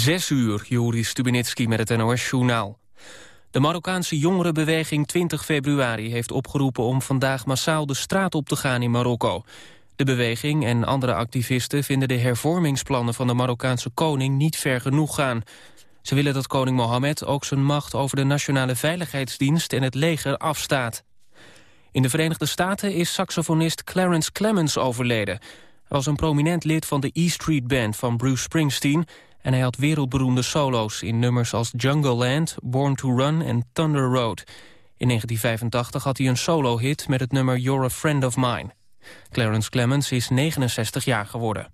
Zes uur, Joris Stubenitski met het NOS-journaal. De Marokkaanse jongerenbeweging 20 februari heeft opgeroepen om vandaag massaal de straat op te gaan in Marokko. De beweging en andere activisten vinden de hervormingsplannen van de Marokkaanse koning niet ver genoeg gaan. Ze willen dat koning Mohammed ook zijn macht over de Nationale Veiligheidsdienst en het leger afstaat. In de Verenigde Staten is saxofonist Clarence Clemens overleden. Hij was een prominent lid van de E Street Band van Bruce Springsteen... en hij had wereldberoemde solo's in nummers als Jungle Land, Born to Run en Thunder Road. In 1985 had hij een solo-hit met het nummer You're a Friend of Mine. Clarence Clemens is 69 jaar geworden.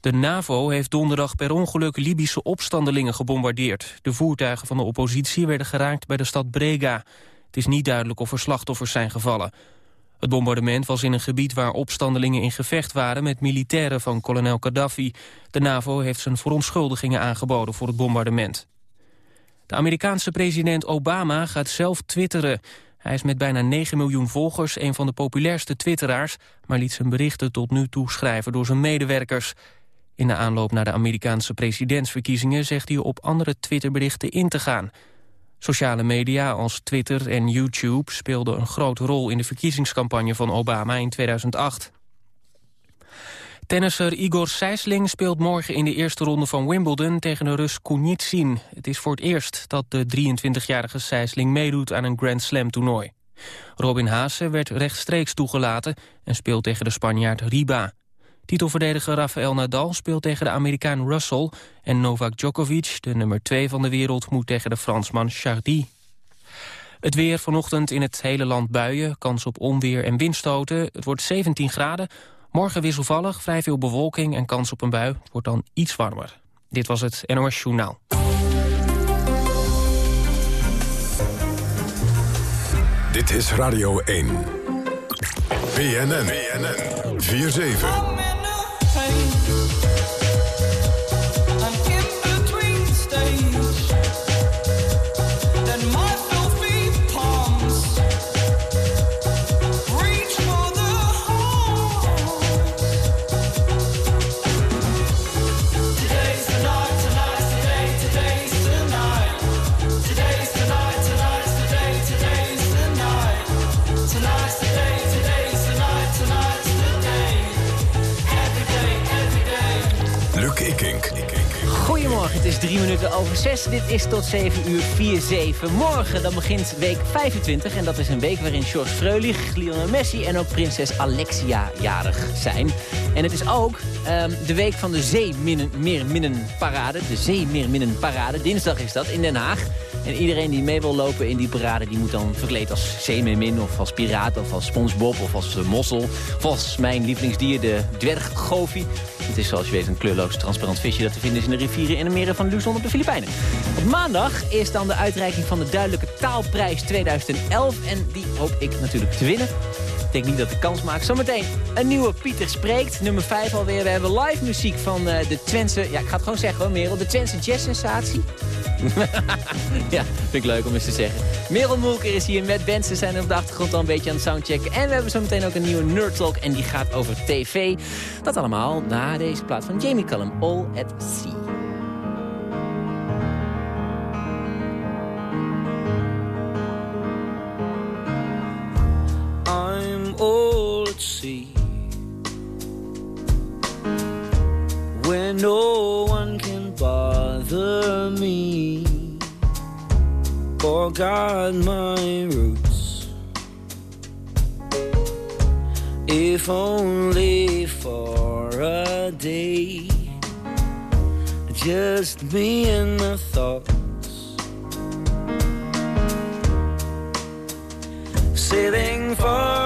De NAVO heeft donderdag per ongeluk Libische opstandelingen gebombardeerd. De voertuigen van de oppositie werden geraakt bij de stad Brega. Het is niet duidelijk of er slachtoffers zijn gevallen. Het bombardement was in een gebied waar opstandelingen in gevecht waren... met militairen van kolonel Gaddafi. De NAVO heeft zijn verontschuldigingen aangeboden voor het bombardement. De Amerikaanse president Obama gaat zelf twitteren. Hij is met bijna 9 miljoen volgers een van de populairste twitteraars... maar liet zijn berichten tot nu toe schrijven door zijn medewerkers. In de aanloop naar de Amerikaanse presidentsverkiezingen... zegt hij op andere Twitterberichten in te gaan... Sociale media als Twitter en YouTube speelden een grote rol in de verkiezingscampagne van Obama in 2008. Tennisser Igor Sijsling speelt morgen in de eerste ronde van Wimbledon tegen de Rus Kunitsin. Het is voor het eerst dat de 23-jarige Sijsling meedoet aan een Grand Slam toernooi. Robin Haase werd rechtstreeks toegelaten en speelt tegen de Spanjaard Riba. Titelverdediger Rafael Nadal speelt tegen de Amerikaan Russell... en Novak Djokovic, de nummer 2 van de wereld, moet tegen de Fransman Chardy. Het weer vanochtend in het hele land buien, kans op onweer en windstoten. Het wordt 17 graden. Morgen wisselvallig, vrij veel bewolking en kans op een bui. Het wordt dan iets warmer. Dit was het NOS Journaal. Dit is Radio 1. BNN. BNN. 4-7. Drie minuten over zes. Dit is tot 7 uur 4-7. Morgen dan begint week 25. En dat is een week waarin George Freulich, Lionel Messi en ook prinses Alexia jarig zijn. En het is ook um, de week van de Zeemeerminnenparade. De Zeemeerminnenparade. Dinsdag is dat in Den Haag. En iedereen die mee wil lopen in die parade... die moet dan verkleed als zeemeermin of als piraat of als spongebob of als mossel. Of als mijn lievelingsdier, de dwerggofie. Het is zoals je weet een kleurloos transparant visje dat te vinden is in de rivieren en de meren van Luzon op de Filipijnen. Op maandag is dan de uitreiking van de Duidelijke Taalprijs 2011 en die hoop ik natuurlijk te winnen. Ik denk niet dat de kans maakt. Zometeen een nieuwe Pieter Spreekt, nummer 5 alweer. We hebben live muziek van uh, de Twentse, ja ik ga het gewoon zeggen hoor Merel, de Twentse jazz-sensatie. ja, vind ik leuk om eens te zeggen. Merel Moelker is hier met Ben. Ze zijn op de achtergrond al een beetje aan het soundchecken. En we hebben zo meteen ook een nieuwe Nerd Talk en die gaat over tv. Dat allemaal na deze plaats van Jamie Cullum, All at Sea. Sea When no one can bother me. Or guard my roots. If only for a day. Just me and my thoughts. Sailing far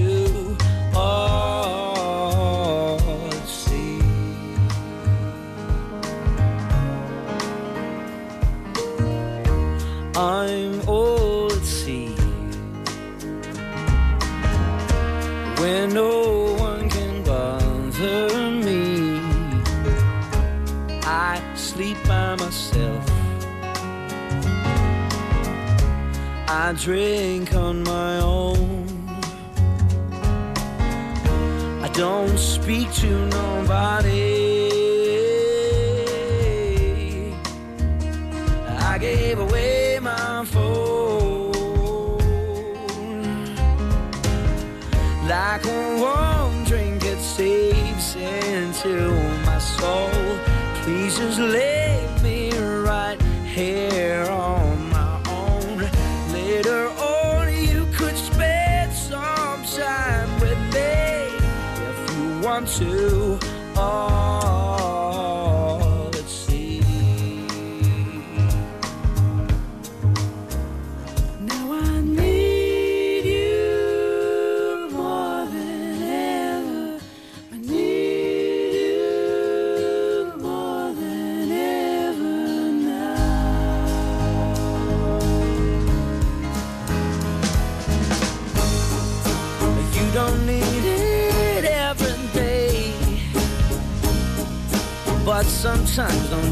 I drink on my own. I don't speak to nobody. I gave away my phone like a warm drink it saves into my soul. Please just leave me right here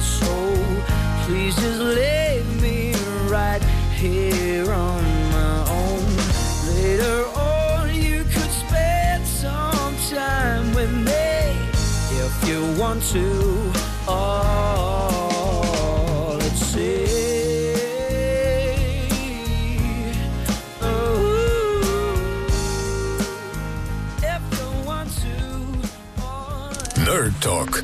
my soul. Please just leave me right here on my own. Later on you could spend some time with me if you want to. Oh let's see. Oh want to. Oh, Nerd Talk.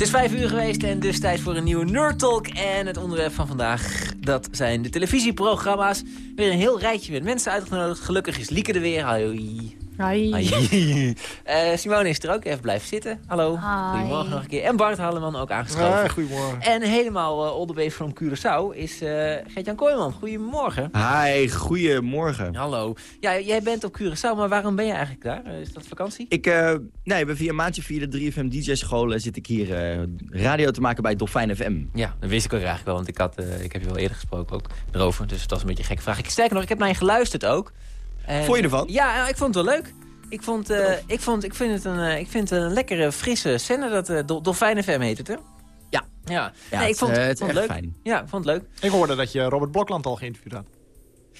Het is vijf geweest en dus tijd voor een nieuwe Nerd Talk. En het onderwerp van vandaag, dat zijn de televisieprogramma's. Weer een heel rijtje met mensen uitgenodigd. Gelukkig is Lieke er weer. Hoi. Hi. Eh, Simone is er ook, even blijven zitten. Hallo. Hi. Goedemorgen nog een keer. En Bart Halleman ook aangeschoven. Ja, goedemorgen. En helemaal uh, all the way from Curaçao is uh, Gert-Jan Kooijman. Goedemorgen. Hi, goedemorgen. Hallo. Ja, jij bent op Curaçao, maar waarom ben je eigenlijk daar? Uh, is dat vakantie? Ik uh, nee, ben via een maandje via de 3FM DJ-school zit ik hier uh, radio te maken bij Dolfijn FM. Ja, dat wist ik ook eigenlijk wel, want ik, had, uh, ik heb je wel eerder gesproken ook erover. Dus het was een beetje een gekke vraag. Ik, sterker nog, ik heb naar je geluisterd ook. En, vond je ervan? Ja, ik vond het wel leuk. Ik, vond, uh, ik, vond, ik, vind het een, ik vind het een lekkere, frisse zender. Dat, uh, Dolfijn FM heet het, hè? Ja. Ja, ja nee, ik vond, het, vond het leuk. fijn. Ja, ik vond het leuk. Ik hoorde dat je Robert Blokland al geïnterviewd had.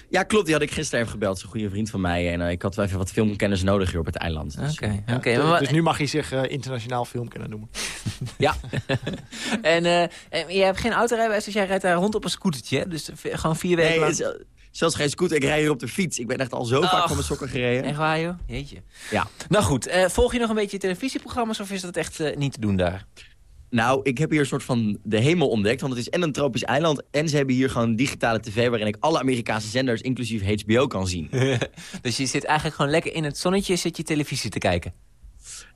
Ja, klopt. Die had ik gisteren even gebeld. Zo'n goede vriend van mij. En uh, ik had wel even wat filmkennis nodig hier op het eiland. Oké, dus, okay, ja, okay, dus, dus nu mag hij zich uh, internationaal filmkenner noemen. ja. en, uh, en je hebt geen autorijbewijs, dus jij rijdt daar rond op een scootertje. Dus gewoon vier weken nee, lang... Zelfs geen scooter, ik rij hier op de fiets. Ik ben echt al zo oh. vaak van mijn sokken gereden. Echt waar, joh? Jeetje. Ja. Nou goed, uh, volg je nog een beetje televisieprogramma's of is dat echt uh, niet te doen daar? Nou, ik heb hier een soort van de hemel ontdekt. Want het is en een tropisch eiland. En ze hebben hier gewoon digitale tv... waarin ik alle Amerikaanse zenders, inclusief HBO, kan zien. dus je zit eigenlijk gewoon lekker in het zonnetje... zit je televisie te kijken?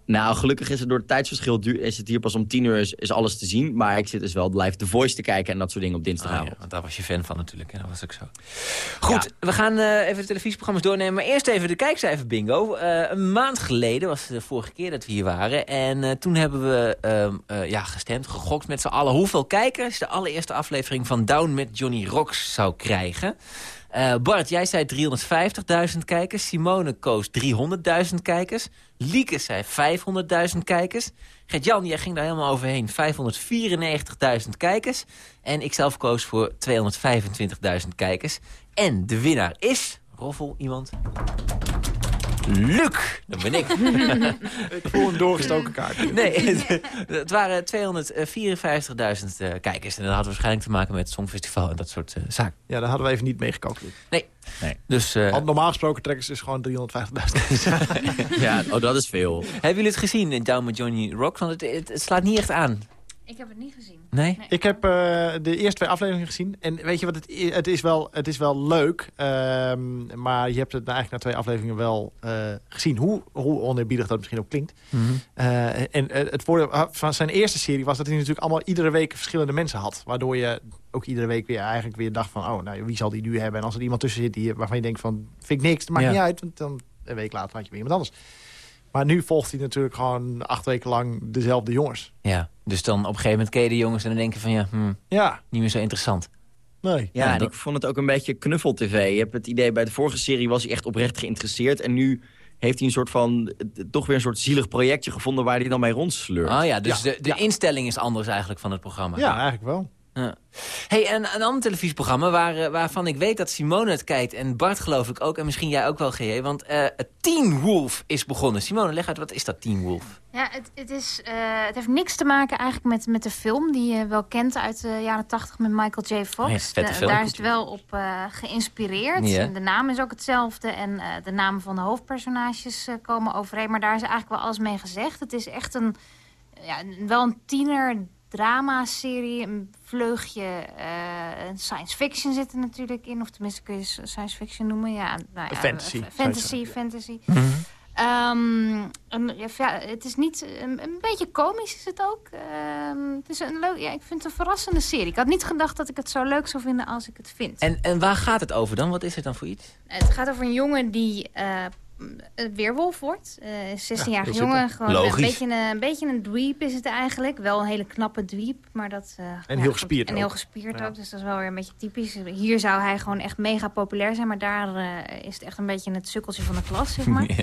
Nou, gelukkig is het door het tijdsverschil... is het hier pas om tien uur is, is alles te zien. Maar ik zit dus wel live The Voice te kijken... en dat soort dingen op dinsdagavond. Ah, ja, daar was je fan van natuurlijk. En dat was ook zo. Goed, ja. we gaan uh, even de televisieprogramma's doornemen. Maar eerst even de kijkcijfer bingo. Uh, een maand geleden was de vorige keer dat we hier waren. En uh, toen hebben we uh, ja, gestemd, gegokt met z'n allen... hoeveel kijkers de allereerste aflevering van Down met Johnny Rocks zou krijgen. Uh, Bart, jij zei 350.000 kijkers. Simone koos 300.000 kijkers. Lieke zei 500.000 kijkers. Gert-Jan, jij ging daar helemaal overheen. 594.000 kijkers. En ik zelf koos voor 225.000 kijkers. En de winnaar is... Roffel, iemand? Luc, dat ben ik. ik voel een doorgestoken kaart. Nee, het, het waren 254.000 uh, kijkers. En dat had waarschijnlijk te maken met het Songfestival en dat soort uh, zaken. Ja, daar hadden we even niet mee gecalculeerd. Nee. nee. Dus, uh, normaal gesproken trekken ze dus gewoon 350.000. ja, oh, dat is veel. Hebben jullie het gezien in Down with Johnny Rock? Want het, het, het slaat niet echt aan. Ik heb het niet gezien. Nee? Ik heb eh, de eerste twee afleveringen gezien. En weet je wat, het, i- het, is, wel, het is wel leuk. ehm, maar je hebt het eigenlijk na twee afleveringen wel eh, gezien. Hoe, hoe oneerbiedig dat misschien ook klinkt. Mhm. Eh, en het voordeel van zijn eerste serie was dat hij natuurlijk allemaal iedere week verschillende mensen had. Waardoor je ook iedere week weer eigenlijk weer dacht van... oh, nou, wie zal die nu hebben? En als er iemand tussen zit die, waarvan je denkt van... vind ik niks, dat maakt Ja. niet uit. Want dan een week later had je weer iemand anders. Maar nu volgt hij natuurlijk gewoon acht weken lang dezelfde jongens. Ja, dus dan op een gegeven moment ken je de jongens en dan denk je van ja, hm, Ja, niet meer zo interessant. nee. Ja, Ja, en dat- ik vond het ook een beetje knuffel-tv. Je hebt het idee, bij de vorige serie was hij echt oprecht geïnteresseerd. En nu heeft hij een soort van, toch weer een soort zielig projectje gevonden waar hij dan mee rondsleurt. Oh ja, dus Ja, de, de ja. instelling is anders eigenlijk van het programma. Ja, eigenlijk wel. Ja. Hey, en een ander televisieprogramma waar, eh, waarvan ik weet dat Simone het kijkt... en Bart geloof ik ook, en misschien jij ook wel, GJ... want eh Teen Wolf is begonnen. Simone, leg uit, wat is dat Teen Wolf? Ja, het, het, is, eh, het heeft niks te maken eigenlijk met, met de film die je wel kent uit de jaren tachtig met Michael J. Fox. Ja, De- film. daar is het wel op geïnspireerd. Ja. De naam is ook hetzelfde en de namen van de hoofdpersonages komen overeen. Maar daar is eigenlijk wel alles mee gezegd. Het is echt een, ja, wel een tiener drama-serie, een vleugje eh, science fiction zit er natuurlijk in. Of tenminste kun je science fiction noemen. Ja, nou ja, Fantasy, eh, Fantasy, fantasy. Ehm, een, ja, het is niet... Een, een beetje komisch is het ook. Ehm, het is een leuk... Ja, ik vind het een verrassende serie. Ik had niet gedacht dat ik het zo leuk zou vinden als ik het vind. En, en waar gaat het over dan? Wat is het dan voor iets? Het gaat over een jongen die eh, een weerwolf wordt. Eh, Een 16-jarige heel jongen. Gewoon Logisch. Een beetje een, een beetje een dweep is het eigenlijk. Wel een hele knappe dweep. Maar dat, eh, ja, heel gespierd En heel gespierd Ja. ook. Dus dat is wel weer een beetje typisch. Hier zou hij gewoon echt mega populair zijn. Maar daar eh, is het echt een beetje het sukkeltje van de klas, zeg maar.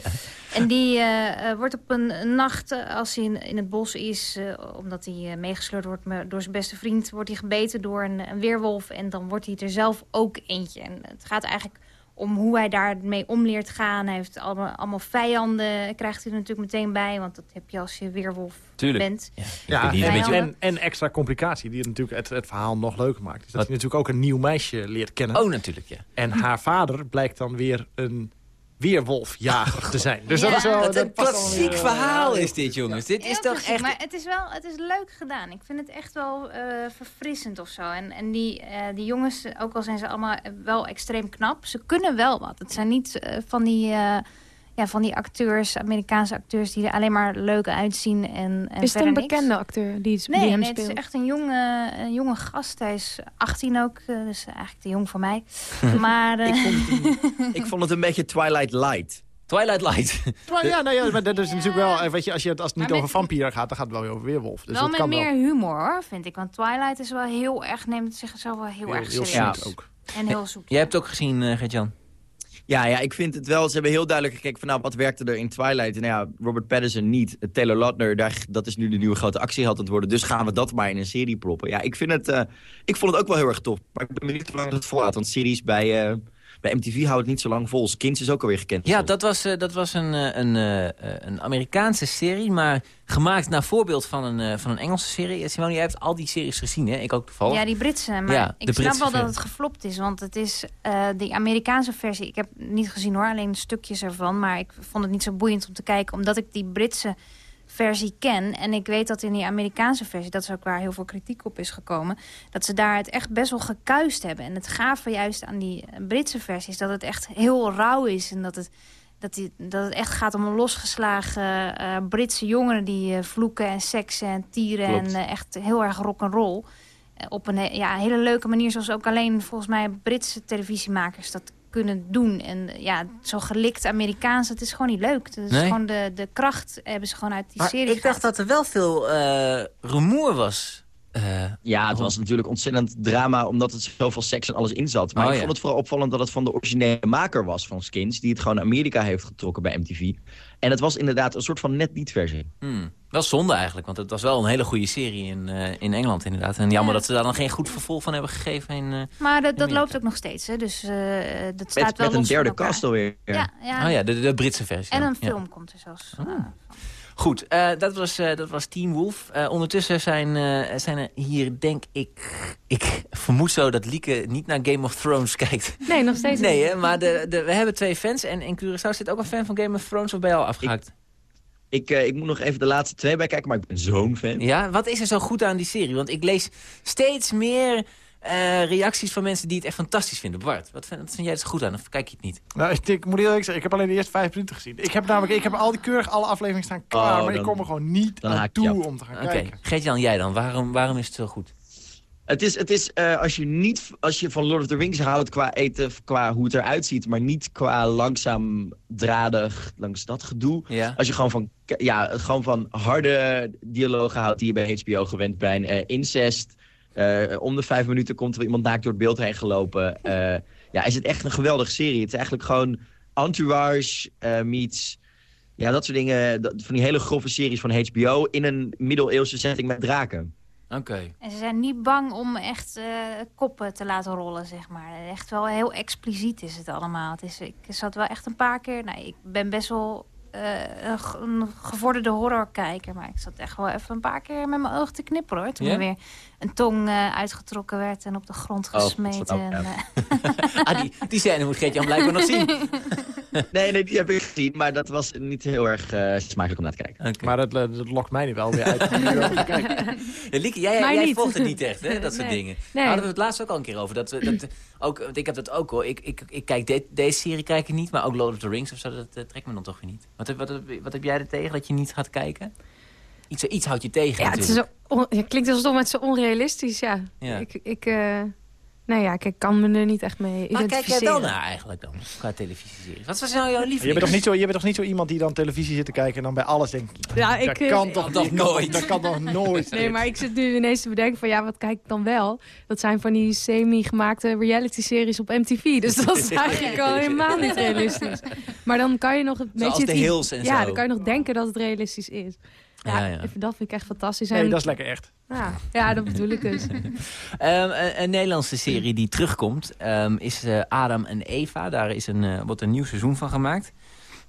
En die eh, eh, wordt op een, nacht, eh, als hij in, in het bos is... eh, omdat hij eh, meegesleurd wordt door zijn beste vriend... wordt hij gebeten door een, een weerwolf. En dan wordt hij er zelf ook eentje. En het gaat eigenlijk om hoe hij daarmee om leert gaan. Hij heeft allemaal, allemaal vijanden, krijgt hij er natuurlijk meteen bij. Want dat heb je als je weerwolf Tuurlijk. bent. Ja, en, een beetje... en, en extra complicatie die het natuurlijk het, het verhaal nog leuker maakt. Is dat Wat? hij natuurlijk ook een nieuw meisje leert kennen. Oh, natuurlijk, ja. En haar vader blijkt dan weer een weerwolfjager te zijn. Dus Ja. dat is wel... Wat dat een klassiek weer, verhaal ja, is dit, jongens. Dit is toch echt... Maar het is wel het is leuk gedaan. Ik vind het echt wel eh, verfrissend of zo. En, en die, eh, die jongens, ook al zijn ze allemaal eh, wel extreem knap... ze kunnen wel wat. Het zijn niet eh, van, die, eh, ja, van die acteurs, Amerikaanse acteurs... die er alleen maar leuk uitzien en, en Is het een niks. bekende acteur die, die Nee, hem nee het speelt? is echt een jonge, een jonge gast. Hij is 18 ook, eh, dus eigenlijk te jong voor mij. maar eh, Ik, vond het een, ik vond het een beetje Twilight Light. Twilight Light. Maar ja, nou ja, maar dat is natuurlijk wel... eh, Weet je, als, je het, als het niet over vampieren gaat, dan gaat het wel weer over weerwolf. Dus wel dat met kan meer wel. humor, hoor, vind ik. Want Twilight is wel heel erg, neemt zichzelf wel heel, erg heel serieus. sweet ook. En heel zoet. Jij hebt het ook gezien, eh Gert-Jan. Ja, ja, ik vind het wel. Ze hebben heel duidelijk gekeken van nou, wat werkte er in Twilight. Nou ja, Robert Pattinson niet. Taylor Lautner, dat is nu de nieuwe grote actieheld aan het worden. Dus gaan we dat maar in een serie proppen. Ja, ik vind het, eh, ik vond het ook wel heel erg tof. Maar ik ben benieuwd hoe lang het volhoudt. Want series bij, eh, bij MTV houden het niet zo lang vol. Skins is ook alweer gekend. Ja, dat was, eh, dat was een, eh, een, eh, een Amerikaanse serie, maar gemaakt naar voorbeeld van een, eh, van een Engelse serie. Simone, jij hebt al die series gezien, hè? Ik ook toevallig. Ja, die Britse. Maar Ja, de ik snap Britse wel dat het geflopt is. Want het is eh die Amerikaanse versie. Ik heb niet gezien hoor, alleen stukjes ervan. Maar ik vond het niet zo boeiend om te kijken. Omdat ik die Britse versie ken. En ik weet dat in die Amerikaanse versie, dat is ook waar heel veel kritiek op is gekomen. Dat ze daar het echt best wel gekuist hebben. En het gave juist aan die eh, Britse versie is dat het echt heel rauw is. En dat het, dat die, dat het echt gaat om een losgeslagen eh, Britse jongeren die eh, vloeken en seksen en tieren. Klopt. En echt heel erg rock'n'roll. Op een ja, hele leuke manier, zoals ook alleen volgens mij Britse televisiemakers dat kunnen doen. En eh, ja, zo gelikt Amerikaans, het is gewoon niet leuk. Het is Nee. gewoon de, de kracht hebben ze gewoon uit die maar serie ik dacht dat er wel veel eh, rumoer was. Eh, Ja, het was natuurlijk ontzettend drama omdat het zoveel seks en alles in zat. Maar Oh, ik ja. vond het vooral opvallend dat het van de originele maker was van Skins. Die het gewoon naar Amerika heeft getrokken bij MTV. En het was inderdaad een soort van net niet versie. hmm, wel zonde eigenlijk, want het was wel een hele goede serie in, eh, in Engeland inderdaad. En jammer Ja. dat ze daar dan geen goed vervolg van hebben gegeven. In, eh, Maar dat, dat loopt ook nog steeds, hè? dus eh dat staat Met, wel met een derde cast alweer. Ja, ja. Oh ja, de, de Britse versie. En dan. een Ja. film komt er zelfs. Oh. Goed, eh, dat, was, eh, dat was Team Wolf. Eh, ondertussen zijn, eh, zijn er hier, denk ik... Ik vermoed zo dat Lieke niet naar Game of Thrones kijkt. Nee, nog steeds Nee, niet. hè, maar de, de, we hebben twee fans. En in Curaçao zit ook een fan van Game of Thrones. Of ben je al afgehaakt? Ik, eh, ik moet nog even de laatste twee bij kijken, maar ik ben zo'n fan. Ja, wat is er zo goed aan die serie? Want ik lees steeds meer eh, reacties van mensen die het echt fantastisch vinden. Bart, wat vind, wat vind jij er zo goed aan? Of kijk je het niet? Nou, ik, ik moet eerlijk zeggen, ik heb alleen de eerste vijf minuten gezien. Ik heb namelijk, ik heb al die keurig alle afleveringen staan klaar, Oh, maar ik kom er gewoon niet aan toe om te gaan Oké, kijken. Geert-Jan, jij dan? Waarom, waarom is het zo goed? Het is, het is eh, als, je niet, als je van Lord of the Rings houdt qua eten, qua hoe het eruit ziet... maar niet qua langzaam dradig langs dat gedoe. Ja. Als je gewoon van, ja, gewoon van harde dialogen houdt die je bij HBO gewend bent. eh, incest. Eh, om de vijf minuten komt er iemand naakt door het beeld heen gelopen. eh, ja, is het echt een geweldige serie. Het is eigenlijk gewoon Entourage eh, meets... Ja, dat soort dingen. dat- van die hele grove series van HBO... in een middeleeuwse setting met draken. Oké. En ze zijn niet bang om echt eh, koppen te laten rollen, zeg maar. Echt wel heel expliciet is het allemaal. Het is, ik zat wel echt een paar keer... Nou, ik ben best wel eh, een, ge- een gevorderde horrorkijker. Maar ik zat echt wel even een paar keer met mijn ogen te knipperen, hoor. Toen Ja? er weer een tong eh, uitgetrokken werd en op de grond Oh, gesmeten. en, eh, Ah, die, die scène moet Geert-Jan blijkbaar nog zien. Nee, nee, die heb ik gezien. Maar dat was niet heel erg eh, smakelijk om naar te kijken. Maar dat, dat lokt mij nu wel weer uit. om erover te kijken. Ja, Lieke, jij, jij niet. volgt het niet echt, hè? Dat soort Nee. dingen. Nee. Hadden we het laatst ook al een keer over. Dat, we- dat, ook, want ik heb dat ook hoor. Ik, ik, ik kijk de- deze serie kijk ik niet, maar ook Lord of the Rings of zo, dat trekt me dan toch weer niet. Wat, wat, wat heb jij er tegen dat je niet gaat kijken? Iets, iets houdt je tegen Ja, het is ja, klinkt alsof het zo onrealistisch, ja. Ja. Ik, ik, eh, nou ja, ik kan me er niet echt mee Waar kijk jij identificeren. dan naar eigenlijk dan, qua televisieseries? Wat was nou jouw lievelings? Je bent, toch niet zo, je bent toch niet zo iemand die dan televisie zit te kijken... en dan bij alles denkt... Ja, ik, dat eh, kan toch dat nooit. Dat kan toch nooit. Nee, maar ik zit nu ineens te bedenken van ja, wat kijk ik dan wel? Dat zijn van die semi-gemaakte reality-series op MTV. Dus dat is eigenlijk al helemaal niet realistisch. Maar dan kan je nog een Zoals beetje... Het i- Hills en ja, zo. dan kan je nog denken dat het realistisch is. Ja, Ja, ja. even dat vind ik echt fantastisch. Nee, En- dat is lekker echt. ja, ja, dat bedoel ik dus. Ehm, een, een Nederlandse serie die terugkomt ehm, is eh, Adam en Eva. Daar is een, eh, wordt een nieuw seizoen van gemaakt.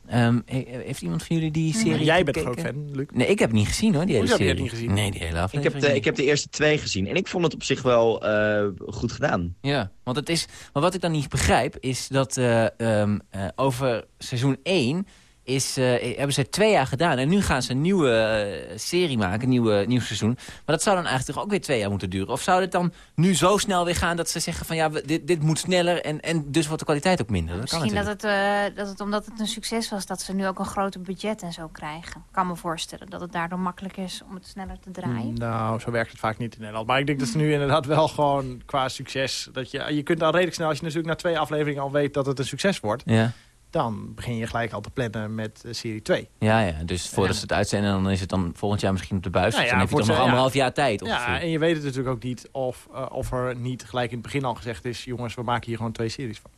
Ehm, he- heeft iemand van jullie die serie Jij bent gekeken? groot fan, Luc. Nee, ik heb het niet gezien hoor, die hele Hoezo heb je serie. het niet gezien? Nee, die hele Ik aflevering. heb, de, ik heb de eerste twee gezien. En ik vond het op zich wel eh, goed gedaan. Ja, want het is... Maar wat ik dan niet begrijp, is dat eh, ehm, eh, over seizoen 1... Is, eh, hebben ze twee jaar gedaan. En nu gaan ze een nieuwe eh, serie maken, een nieuwe, nieuw seizoen. Maar dat zou dan eigenlijk toch ook weer twee jaar moeten duren? Of zou het dan nu zo snel weer gaan dat ze zeggen van... ja, we- dit, dit moet sneller en, en dus wordt de kwaliteit ook minder? Dat Misschien dat het, eh, dat het omdat het een succes was... dat ze nu ook een groter budget en zo krijgen. Ik kan me voorstellen dat het daardoor makkelijk is om het sneller te draaien. Nou, zo werkt het vaak niet in Nederland. Maar ik denk dat ze nu inderdaad wel gewoon qua succes... Dat je, je kunt dan redelijk snel, als je natuurlijk na twee afleveringen al weet dat het een succes wordt... Ja. Dan begin je gelijk al te plannen met eh, serie 2. Ja, ja, dus voordat ze het uitzenden, dan is het dan volgend jaar misschien op de buis. Nou ja, dan heb je toch nog anderhalf jaar tijd. Ja, en je weet het natuurlijk ook niet of, eh, of er niet gelijk in het begin al gezegd is... jongens, we maken hier gewoon twee series van.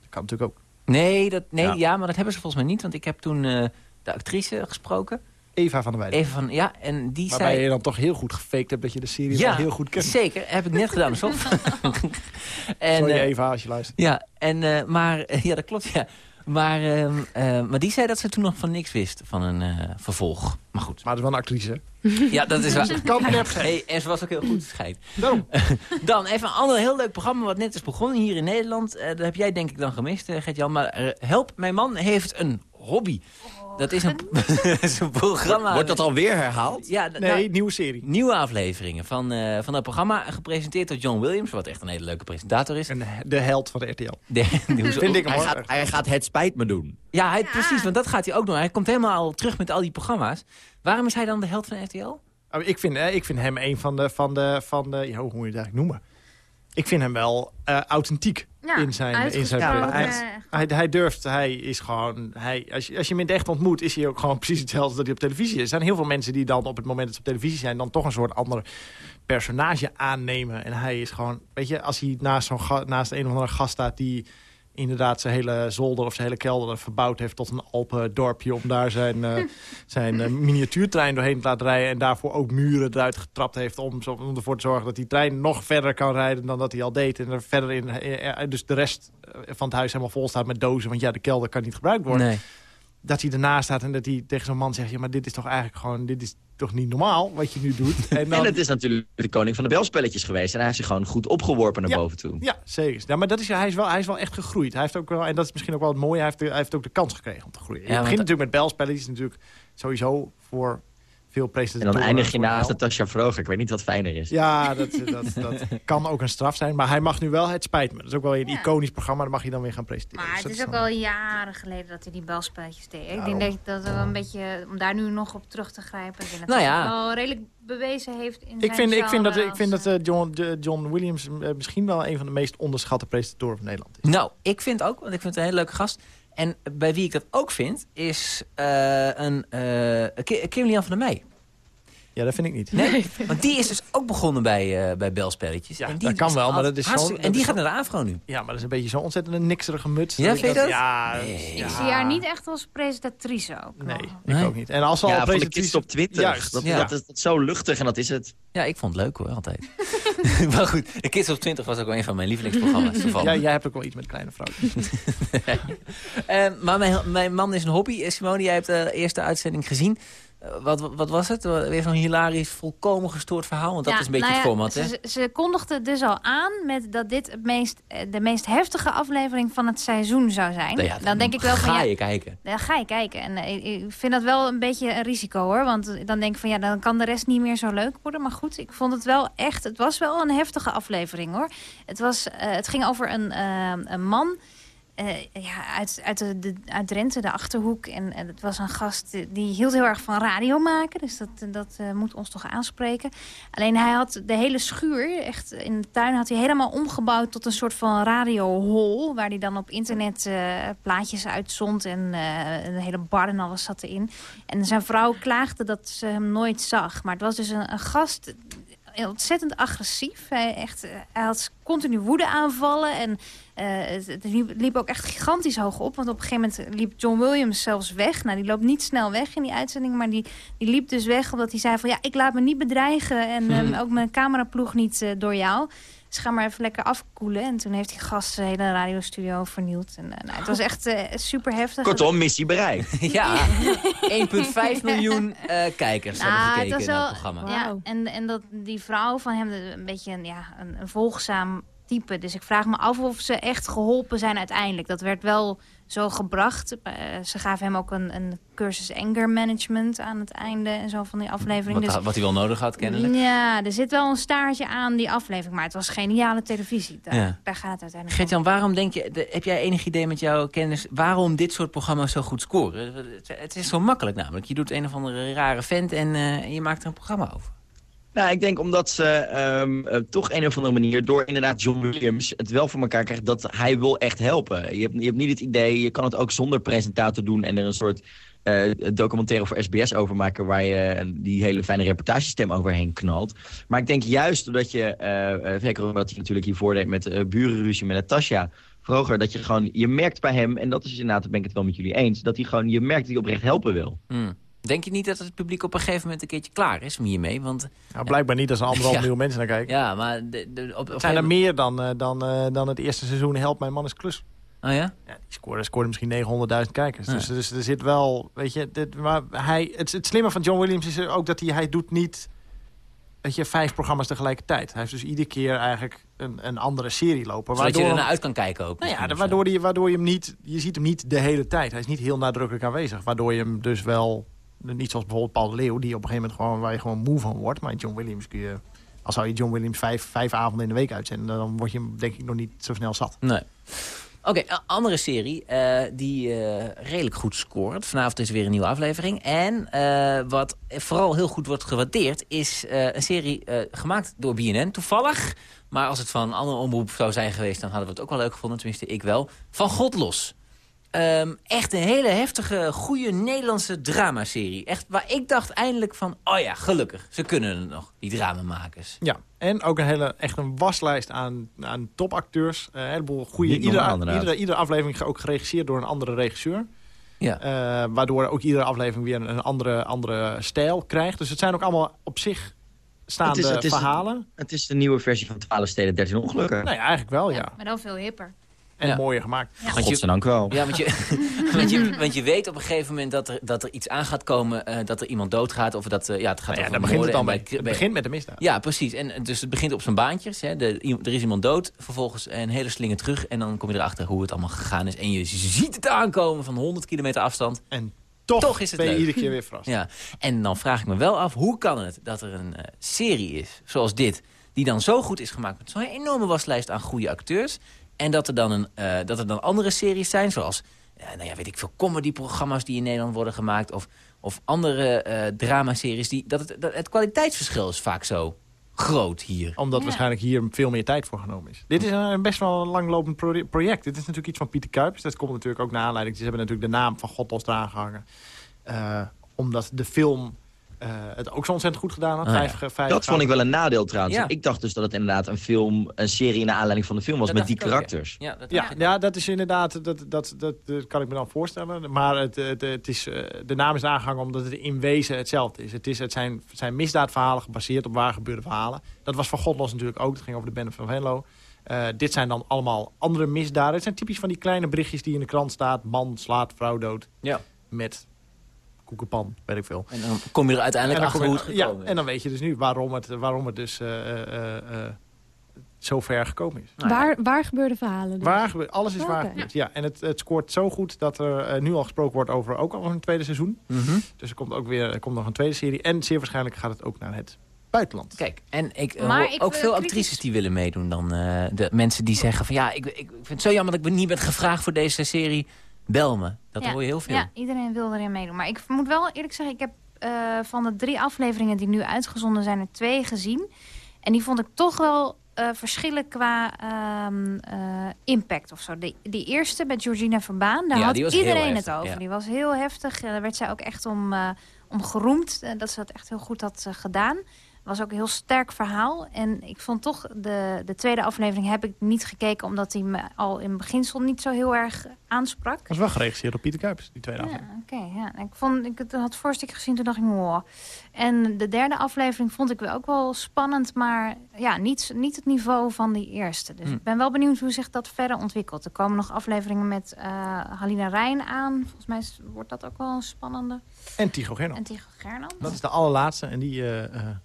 Dat kan natuurlijk ook. Nee, dat, nee Ja. ja. maar dat hebben ze volgens mij niet. Want ik heb toen eh, de actrice gesproken. Eva van der Weijden. Even van, ja, en die Waarbij zei... je dan toch heel goed gefaked hebt dat je de serie ja, heel goed kent. zeker. Heb ik net gedaan, dus en, Sorry Eva, als je luistert. ja, en, maar, ja, dat klopt, ja. Maar, ehm, eh, maar die zei dat ze toen nog van niks wist van een eh, vervolg. Maar goed, Maar het is wel een actrice. ja, dat is waar. Kan nep zijn. Hey, en ze was ook heel goed, schijnt. Daarom. Dan even een ander heel leuk programma wat net is begonnen hier in Nederland. Eh, dat heb jij denk ik dan gemist, uh, Gert-Jan. Maar eh, Help, mijn man heeft een hobby. Dat is een, is een programma... Wordt dat alweer herhaald? Ja, Nee, nou, nieuwe serie. nieuwe afleveringen van, eh, van dat programma. Gepresenteerd door John Williams, wat echt een hele leuke presentator is. En de held van de RTL. De, die- hoezo- Vind ik hem Hij gaat, hij gaat het spijt me doen. Ja, hij, precies, want dat gaat hij ook doen. Hij komt helemaal terug met al die programma's. Waarom is hij dan de held van RTL? Oh, Ik vind, eh, ik vind hem een van de... Van de, van de ja, hoe moet je het eigenlijk noemen? Ik vind hem wel eh, authentiek Ja, in zijn... In zijn hij, hij, hij durft, hij is gewoon... Hij, als, je, als je hem in het echt ontmoet, is hij ook gewoon precies hetzelfde dat hij op televisie is. Er zijn heel veel mensen die dan op het moment dat ze op televisie zijn... dan toch een soort ander personage aannemen. En hij is gewoon... Weet je, als hij naast, naast een of andere gast staat... die inderdaad zijn hele zolder of zijn hele kelder verbouwd heeft tot een Alpendorpje... om daar zijn, eh, zijn eh, miniatuurtrein doorheen te laten rijden... en daarvoor ook muren eruit getrapt heeft... Om, zo, om ervoor te zorgen dat die trein nog verder kan rijden dan dat hij al deed. En er verder in, eh, dus de rest van het huis helemaal vol staat met dozen... want ja, de kelder kan niet gebruikt worden. Nee. Dat hij ernaast staat en dat hij tegen zo'n man zegt... ja, maar dit is toch eigenlijk gewoon... dit is toch niet normaal wat je nu doet. En, dan, En het is natuurlijk de koning van de belspelletjes geweest. En hij heeft zich gewoon goed opgeworpen naar Ja. boven toe. Ja, zeker. Ja, maar dat is, hij, is wel, hij is wel echt gegroeid. Hij heeft ook wel, en dat is misschien ook wel het mooie, hij heeft, hij heeft ook de kans gekregen om te groeien. Je want begint natuurlijk met belspelletjes, natuurlijk sowieso voor veel En dan eindig je naast. Natasja Vroger. Ik weet niet wat fijner is. Ja, dat, dat, dat kan ook een straf zijn. Maar hij mag nu wel, het spijt me. Dat is ook wel een Ja. iconisch programma, dan mag je dan weer gaan presenteren. Maar Dus het dat is ook al jaren geleden dat hij die belspelletjes deed. Ik denk Daarom. dat, dat we een beetje, om daar nu nog op terug te grijpen... ik denk dat Nou ja. het wel redelijk bewezen heeft in Ik vind, ik vind dat, ik vind dat eh, John, de- John Williams eh, misschien wel een van de meest onderschatte presentatoren van Nederland is. Nou, ik vind ook, want ik vind het een hele leuke gast. En bij wie ik dat ook vind, is eh een eh Ki- Kim Lian van der Meij. Ja, dat vind ik niet. Nee, want die is dus ook begonnen bij, eh bij belspelletjes. Ja, en die dat kan wel, maar dat is hartstikke- zo'n- En die gaat naar de Afro nu. Ja, maar dat is een beetje zo'n ontzettende nikserige muts. Ja, ik vind je dat? Ja, Nee. Ik zie haar niet echt als presentatrice ook. Nee, ik Nee? ook niet. En als ze al Ja, van de presentatrice- kids op Twitter. Juist, dat, ja. dat, is, dat is zo luchtig en dat is het. Ja, ik vond het leuk hoor, altijd. maar goed, de Kids op 20 was ook wel een van mijn lievelingsprogramma's. toevallig. Ja, jij hebt ook wel iets met kleine vrouwen. Eh, maar mijn, mijn man is een hobby. Eh, Simone, jij hebt de eerste uitzending gezien. Eh, wat, wat was het? Weer zo'n hilarisch, volkomen gestoord verhaal. Want dat Ja, is een beetje nou het format, hè? Ze, ze kondigde dus al aan met dat dit het meest, eh, de meest heftige aflevering van het seizoen zou zijn. Nou ja, dan denk ik wel van ga ja, je kijken. Dan ga je kijken. En eh, ik- vind dat wel een beetje een risico hoor. Want dan denk ik van ja, dan kan de rest niet meer zo leuk worden. Maar goed, ik vond het wel echt. Het was wel een heftige aflevering hoor. Het, was, eh, het ging over een, eh, een man. Eh, ja, uit, uit, de, Drenthe, de Achterhoek. En, het was een gast die hield heel erg van radio maken. Dus dat, dat eh, moet ons toch aanspreken. Alleen hij had de hele schuur, echt in de tuin, had hij helemaal omgebouwd tot een soort van radiohol. Waar hij dan op internet eh, plaatjes uitzond en een hele bar en alles zat erin. En zijn vrouw klaagde dat ze hem nooit zag. Maar het was dus een, een gast ontzettend agressief. Hij, echt, hij had continu woede aanvallen. En het, het liep, het liep ook echt gigantisch hoog op. Want op een gegeven moment liep John Williams zelfs weg. Nou, die loopt niet snel weg in die uitzending. Maar die, die liep dus weg omdat hij zei van... ja, ik laat me niet bedreigen. En ehm, ook mijn cameraploeg niet eh, door jou. Dus ga maar even lekker afkoelen. En toen heeft die gast de hele radiostudio vernield. En, eh, nou, het was echt eh, super heftig. Kortom, missie bereikt. Ja, 1,5 miljoen eh, kijkers hebben Nou, gekeken het was naar wel, het programma. Ja, en, en dat die vrouw van hem een beetje een, ja, een, een volgzaam type. Dus ik vraag me af of ze echt geholpen zijn uiteindelijk. Dat werd wel zo gebracht. Eh, ze gaven hem ook een, een cursus anger management aan het einde en zo van die aflevering. Wat, Dus wat hij wel nodig had, kennelijk. ja, er zit wel een staartje aan die aflevering. Maar het was geniale televisie. Daar, Ja. daar gaat het uiteindelijk om. Gert-Jan, waarom denk je, de- heb jij enig idee met jouw kennis... waarom dit soort programma's zo goed scoren? Het, het is zo makkelijk namelijk. Je doet een of andere rare vent en eh, je maakt er een programma over. Nou, ik denk omdat ze ehm, eh, toch een of andere manier... door inderdaad John Williams het wel voor elkaar krijgt... dat hij wil echt helpen. Je hebt, je hebt niet het idee, je kan het ook zonder presentator doen... en er een soort eh, documentaire voor SBS over maken... waar je eh, die hele fijne reportagestem overheen knalt. Maar ik denk juist doordat je... zeker wat hij natuurlijk hiervoor deed met uh, burenruzie met Natasja... Vroeger, dat je gewoon, je merkt bij hem, en dat is inderdaad, ben ik het wel met jullie eens, dat hij gewoon, je merkt dat hij oprecht helpen wil. Hmm. Denk je niet dat het publiek op een gegeven moment een keertje klaar is hiermee? Want Nou, blijkbaar niet als er anderhalf Ja. miljoen mensen naar kijken. ja, maar de, de, op, op Het zijn er meer dan, eh, dan, eh, dan het eerste seizoen Help Mijn Man is Klus. Oh ja? Ja, die scoorde, scoorde misschien 900.000 kijkers. Ja. Dus, dus er zit wel, weet je... Dit, maar hij, het, het slimme van John Williams is ook dat hij, hij doet niet... Weet je, vijf programma's tegelijkertijd. Hij heeft dus iedere keer eigenlijk een, een andere serie lopen. Zodat je er naar uit kan kijken ook. Nou ja, waardoor, je, waardoor je hem niet... Je ziet hem niet de hele tijd. Hij is niet heel nadrukkelijk aanwezig. Waardoor je hem dus wel... Niet zoals bijvoorbeeld Paul Leeuw, die op een gegeven moment gewoon... waar je gewoon moe van wordt. Maar John Williams kun je... Als zou je John Williams vijf, vijf avonden in de week uitzenden... dan word je hem denk ik nog niet zo snel zat. Nee. Oké, een andere serie eh, die eh, redelijk goed scoort. Vanavond is weer een nieuwe aflevering. En eh, wat vooral heel goed wordt gewaardeerd... is een serie gemaakt door BNN, toevallig. Maar als het van een andere omroep zou zijn geweest... dan hadden we het ook wel leuk gevonden, tenminste ik wel. Van God los. Ehm, echt een hele heftige, goede Nederlandse dramaserie. Echt waar ik dacht eindelijk van... oh ja, gelukkig, ze kunnen het nog, die dramamakers. Ja, en ook een hele, echt een waslijst aan, aan topacteurs. Eh, een heleboel goede. Iedere, iedere, iedere aflevering ook geregisseerd door een andere regisseur. Ja. Eh, waardoor ook iedere aflevering weer een, een andere, andere stijl krijgt. Dus het zijn ook allemaal op zich staande Het is- het is- verhalen. Het is de nieuwe versie van 12 steden, 13 ongelukken. Nou ja, eigenlijk wel, ja. Maar dan veel hipper. En Ja. mooier gemaakt. Want je- Godzijdank wel. Ja, want je, want, je, want je weet op een gegeven moment dat er, dat er iets aan gaat komen... eh, dat er iemand doodgaat of dat eh, ja, het gaat Nou ja, over daar begint het al Het bij- begint met de misdaad. Ja, precies. En eh, dus het begint op zijn baantjes. Hè. De, er is iemand dood, vervolgens een hele slinger terug... en dan kom je erachter hoe het allemaal gegaan is. En je ziet het aankomen van 100 kilometer afstand. En toch, Toch is het ben je leuk. iedere keer weer verrast. Ja. En dan vraag ik me wel af, hoe kan het dat er een serie is, zoals dit... die dan zo goed is gemaakt met zo'n enorme waslijst aan goede acteurs... en dat er dan, een, eh, dat er dan andere series zijn, zoals... eh, nou ja, weet ik veel, comedyprogramma's die in Nederland worden gemaakt... of, of andere eh dramaseries, die, dat het, dat het kwaliteitsverschil is vaak zo groot hier. Omdat Ja. waarschijnlijk hier veel meer tijd voor genomen is. Dit is een best wel een langlopend pro- project. Dit is natuurlijk iets van Pieter Kuipers. Dat komt natuurlijk ook naar aanleiding. Ze hebben natuurlijk de naam van God los eraan gehangen. Eh, omdat de film eh, het ook zo ontzettend goed gedaan had. Ah, ja. Vijf, ge- vijf Dat vond ik wel een nadeel trouwens. Ja. Ik dacht dus dat het inderdaad een film, een serie naar aanleiding van de film was Dat met die ja. karakters. Ja, dat Ja, ja, dat is inderdaad, dat, dat, dat, dat kan ik me dan voorstellen. Maar het, het, het is, eh, de naam is aangehangen omdat het in wezen hetzelfde is. Het, is, het zijn, het zijn misdaadverhalen gebaseerd op waar gebeurde verhalen. Dat was van Godlos natuurlijk ook, dat ging over de bende van Venlo. Eh, dit zijn dan allemaal andere misdaden. Het zijn typisch van die kleine berichtjes die in de krant staat. Man slaat vrouw dood Ja. met koekenpan, weet ik veel. En dan kom je er uiteindelijk achter hoe het gekomen ja, is. en dan weet je dus nu waarom het, waarom het dus eh, eh, eh, zo ver gekomen is. Nou ja. waar, waar gebeurde verhalen dus? Waar alles is waar gebeurd. Ja, en het, het scoort zo goed dat er nu al gesproken wordt over ook al een tweede seizoen. Mhm. Dus er komt ook weer er komt nog een tweede serie. En zeer waarschijnlijk gaat het ook naar het buitenland. Kijk, en ik Maar ik ook veel kritisch- actrices die willen meedoen dan. eh, de mensen die zeggen van ja, ik, ik vind het zo jammer dat ik niet ben gevraagd voor deze serie. Bel me. Dat Ja. hoor je heel veel. Ja, iedereen wil erin meedoen. Maar ik moet wel eerlijk zeggen, ik heb eh, van de drie afleveringen die nu uitgezonden zijn er twee gezien. En die vond ik toch wel eh, verschillen qua ehm, eh, impact of zo. De, die eerste met Georgina Verbaan, daar Ja, had iedereen het over. ja. Die was heel heftig. Daar werd zij ook echt om, om geroemd. dat ze dat echt heel goed had gedaan. Was ook een heel sterk verhaal. En ik vond toch, de, de tweede aflevering heb ik niet gekeken... omdat hij me al in beginsel niet zo heel erg aansprak. Dat is wel geregisseerd door Pieter Kuipers, die tweede Ja, aflevering. oké. ja. Ik, vond, ik het had het voorstuk gezien, toen dacht ik, wow. En de derde aflevering vond ik wel ook wel spannend, maar ja, niet, niet het niveau van die eerste. Dus Hm. ik ben wel benieuwd hoe zich dat verder ontwikkelt. Er komen nog afleveringen met eh Halina Rijn aan. Volgens mij wordt dat ook wel een spannende. En Tycho Gerno. En Tycho Gernand. Dat is de allerlaatste. En die, eh, eh,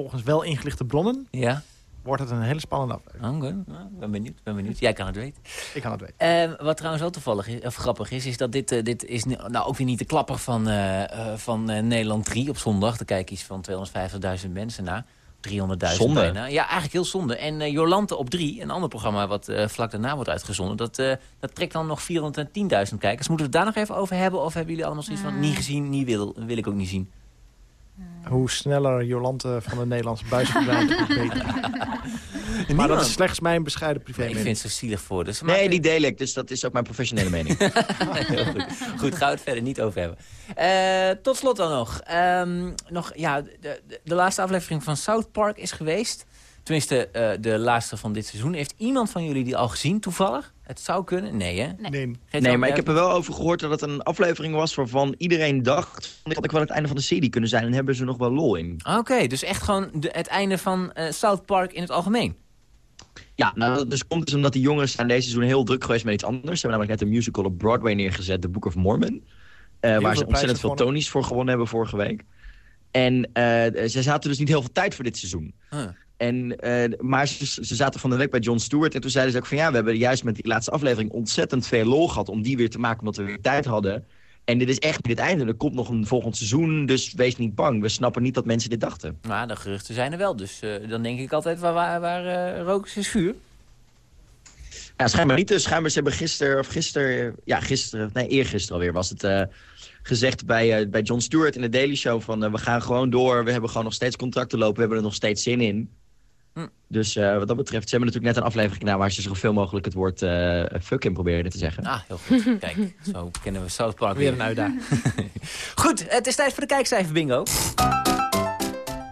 volgens wel ingelichte bronnen, Ja, wordt het een hele spannende aflevering. oké. Nou, ben benieuwd, ben benieuwd. Jij kan het weten. Ik kan het weten. Eh, wat trouwens wel toevallig is, of grappig is, is dat dit, eh, dit is nou ook weer niet de klapper van, eh, eh, van eh, Nederland 3 op zondag. Daar kijken iets van 250.000 mensen naar. 300.000 Zonde. bijna. Ja, eigenlijk heel zonde. En eh, Jolante op 3, een ander programma wat eh, vlak daarna wordt uitgezonden... Dat, eh, dat trekt dan nog 410.000 kijkers. Moeten we het daar nog even over hebben? Of hebben jullie allemaal zoiets van, niet gezien, niet wil, wil ik ook niet zien? Hoe sneller Jolante van de Nederlandse buis verdwijnt, hoe beter. Maar dat is slechts mijn bescheiden privé Nee, ik vind het zo zielig voor. Dus Nee, die deel ik, dus dat is ook mijn professionele mening. Heel goed. Goed, gaan we het verder niet over hebben. Eh, tot slot dan nog. Ehm, nog ja, de, de, de laatste aflevering van South Park is geweest. Tenminste, eh, de laatste van dit seizoen. Heeft iemand van jullie die al gezien, toevallig? Het zou kunnen? Nee, hè? Nee. Nee. Maar ik heb er wel over gehoord dat het een aflevering was waarvan iedereen dacht... dat had ook wel het einde van de serie kunnen zijn en hebben ze nog wel lol in. Oké, dus echt gewoon de, het einde van eh, South Park in het algemeen. Ja, nou, dat dus komt dus omdat die jongens zijn deze seizoen heel druk geweest met iets anders. Ze hebben namelijk net een musical op Broadway neergezet, The Book of Mormon. eh, waar ze ontzettend veel gewonnen. Tonys voor gewonnen hebben vorige week. En eh ze zaten dus niet heel veel tijd voor dit seizoen. Huh. En, eh, maar ze, ze zaten van de week bij Jon Stewart en toen zeiden ze ook van ja, we hebben juist met die laatste aflevering ontzettend veel lol gehad om die weer te maken omdat we weer tijd hadden. En dit is echt niet het einde. Er komt nog een volgend seizoen, dus wees niet bang. We snappen niet dat mensen dit dachten. Maar de geruchten zijn er wel. Dus eh, dan denk ik altijd, waar, waar, waar eh, rook is, is vuur. Ja, schijnbaar niet. Dus schijnbaar ze hebben gisteren, of gisteren, ja, gisteren, nee, eergisteren alweer was het gezegd bij, bij Jon Stewart in de Daily Show van we gaan gewoon door. We hebben gewoon nog steeds contracten lopen. We hebben er nog steeds zin in. Hm. Dus eh, wat dat betreft, ze hebben natuurlijk net een aflevering gedaan waar ze zoveel mogelijk het woord eh, fuck in proberen te zeggen. Ah, heel goed. Kijk, zo kennen we South Park Weer een uitdaging. Goed, het is tijd voor de kijkcijfer bingo.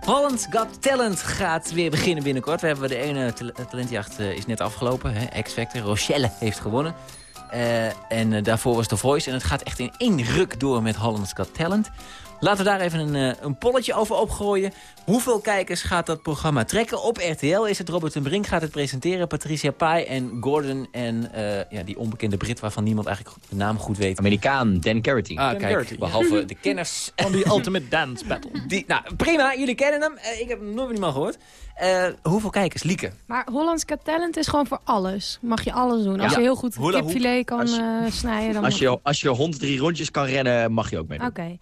Holland Got Talent gaat weer beginnen binnenkort. We hebben de ene tal- talentjacht eh, is net afgelopen. hè, X-Factor, Rochelle heeft gewonnen. Eh, en daarvoor was The Voice. En het gaat echt in één ruk door met Holland's Got Talent. Laten we daar even een, eh, een polletje over opgooien. Hoeveel kijkers gaat dat programma trekken? Op RTL is het Robert en Brink gaat het presenteren. Patricia Pai en Gordon en eh, ja, die onbekende Brit... waarvan niemand eigenlijk de naam goed weet. Amerikaan, Dan Carity. Ah, kijk, behalve de kenners. Van die Ultimate Dance Battle. Die, nou, prima, jullie kennen hem. Eh, ik heb hem nooit van iemand gehoord. Eh, hoeveel kijkers? Lieke. Maar Hollands Got Talent is gewoon voor alles. Mag je alles doen. Als Ja. je heel goed Hula kipfilet kan Als- eh, snijden, dan Als mag je, als je hond drie rondjes kan rennen, mag je ook meedoen. Oké.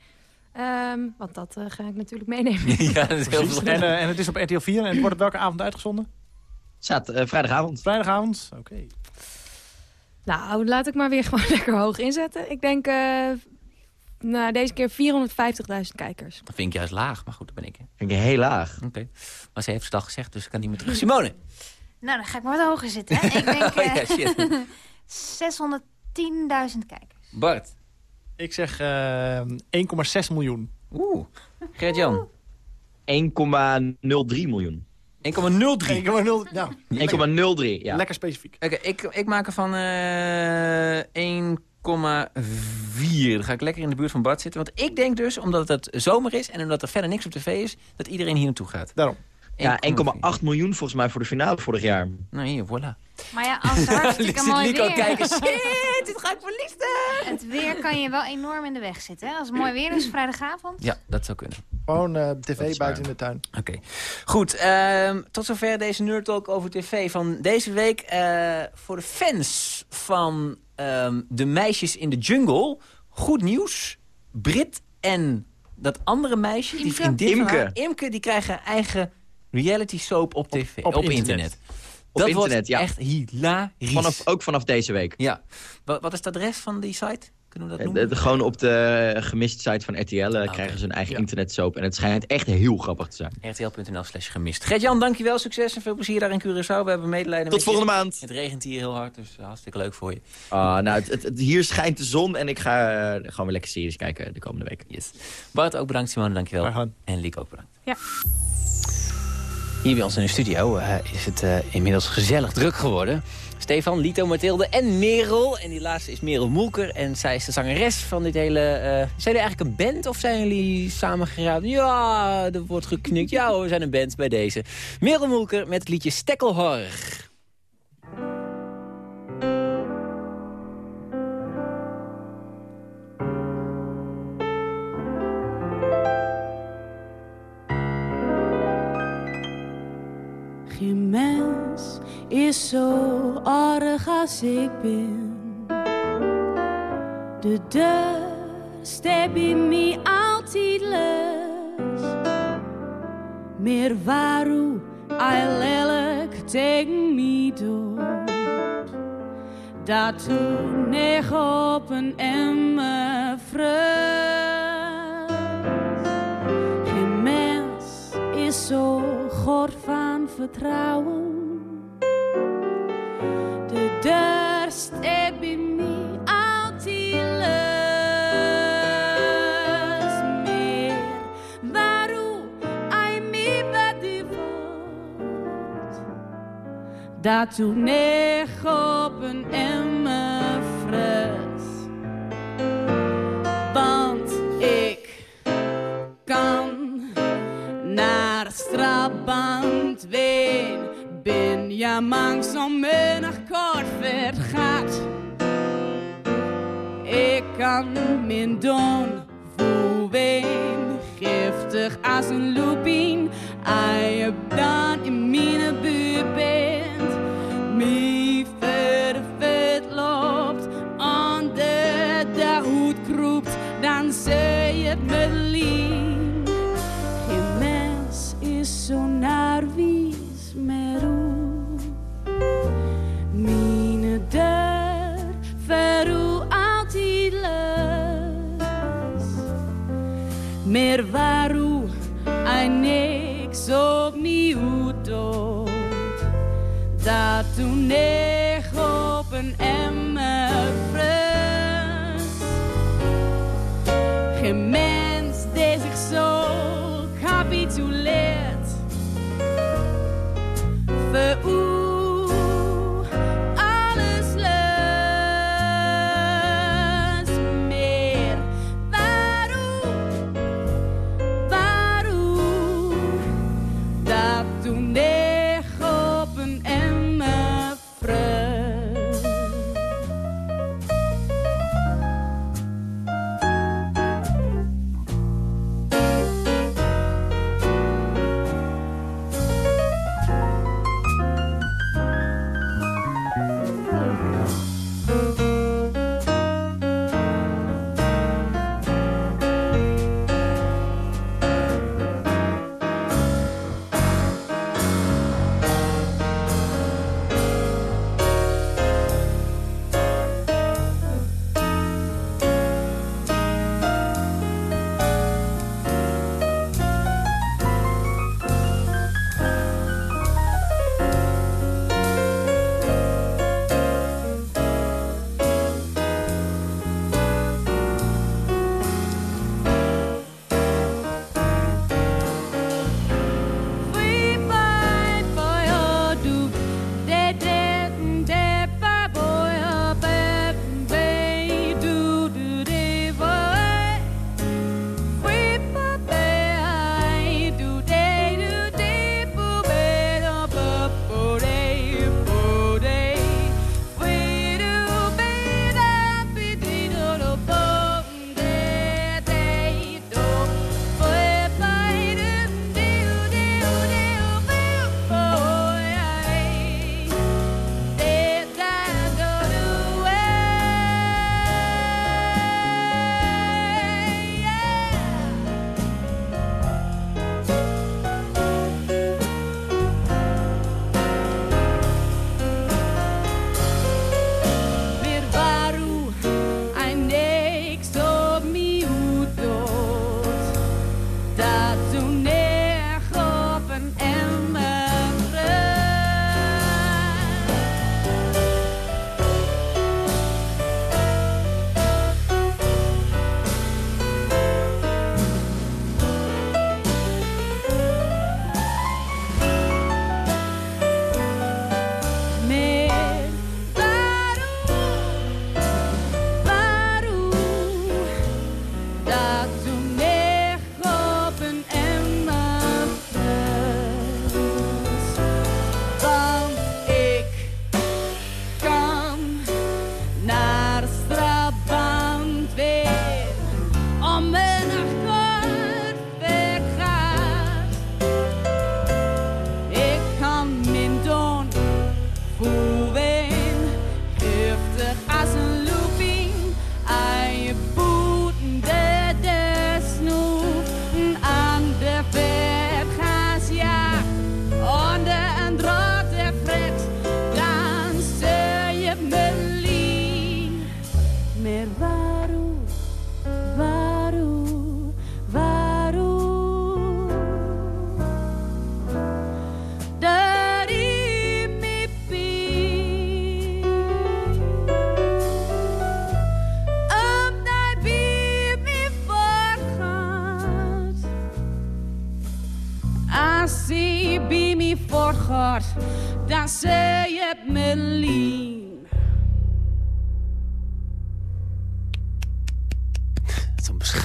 Ehm, want dat eh, ga ik natuurlijk meenemen. ja, dat is heel Precies. veel. En, eh, en het is op RTL 4 en het wordt op welke avond uitgezonden? Zat, eh, vrijdagavond. Vrijdagavond? Oké. nou, laat ik maar weer gewoon lekker hoog inzetten. Ik denk eh, nou, deze keer 450.000 kijkers. Dat vind ik juist laag, maar goed, dat ben ik. hè. Vind ik heel laag. Oké. Maar ze heeft het al gezegd, dus ik kan niet meer terug. Simone. Nou, dan ga ik maar wat hoger zitten. Hè? Ik denk Oh, ja, eh, shit. 610.000 kijkers. Bart. Ik zeg eh 1,6 miljoen. Oeh. Gert-Jan. 1,03 miljoen. 1,03. 1,0. Nou, 1,03, ja. lekker specifiek. Oké, ik, ik maak er van eh 1,4. Dan ga ik lekker in de buurt van Bart zitten. Want ik denk dus, omdat het zomer is en omdat er verder niks op tv is... dat iedereen hier naartoe gaat. Daarom. Ja, 1,4. 1,8 miljoen volgens mij voor de finale vorig jaar. Nou hier, voilà. Maar ja, als het hartstikke Zit mooi weer... kijken. Shit, dit ga ik verliezen. Het weer kan je wel enorm in de weg zitten. Hè? Als het mooi weer is, vrijdagavond. Ja, dat zou kunnen. Gewoon eh, tv buiten in de tuin. Oké. Goed, ehm, tot zover deze Nerd Talk over tv van deze week. Eh, voor de fans van ehm, de meisjes in de jungle. Goed nieuws. Brit en dat andere meisje, die Imke. vriendin van Imke. haar, Imke, die krijgen eigen reality soap op tv. Op, op internet. internet. Op dat internet, wordt ja. echt hilarisch. Vanaf, ook vanaf deze week. Ja. Wat, wat is het adres van die site? Kunnen we dat Eh, noemen? de- gewoon op de gemist site van RTL eh, krijgen ze een eigen Ja. internetsoap. En het schijnt echt heel grappig te zijn. rtl.nl slash gemist. Gert-Jan, dankjewel. Succes en veel plezier daar in Curaçao. We hebben medelijden Tot met je. volgende maand. Het regent hier heel hard, dus hartstikke leuk voor je. Ah, nou, het, het- het- hier schijnt de zon en ik ga eh, gewoon weer lekker series kijken de komende week. Yes. Bart, ook bedankt. Simone, dankjewel. En Liek ook bedankt. Ja. Hier bij ons in de studio eh, is het eh, inmiddels gezellig druk geworden. Stefan, Lito, Mathilde en Merel. En die laatste is Merel Moelker. En zij is de zangeres van dit hele... eh, zijn jullie eigenlijk een band of zijn jullie samengeraapt? Ja, er wordt geknikt. Ja we zijn een band bij deze. Merel Moelker met het liedje Stekkelhorg. Ik ben. De deur staat bij mij altijd les. Meer waarom hij lelijk tegen mij doet. Dat toen nig op een emmer vrees. Geen mens is zo God van vertrouwen. Dat toen nig op een emmer fris. Want ik kan naar straband ween. Ben ja mang som menig kort vergaat. Ik kan min doen voor ween. Giftig als een lupin. Meer waarom hij niks opnieuw doet. Dat toen ik op een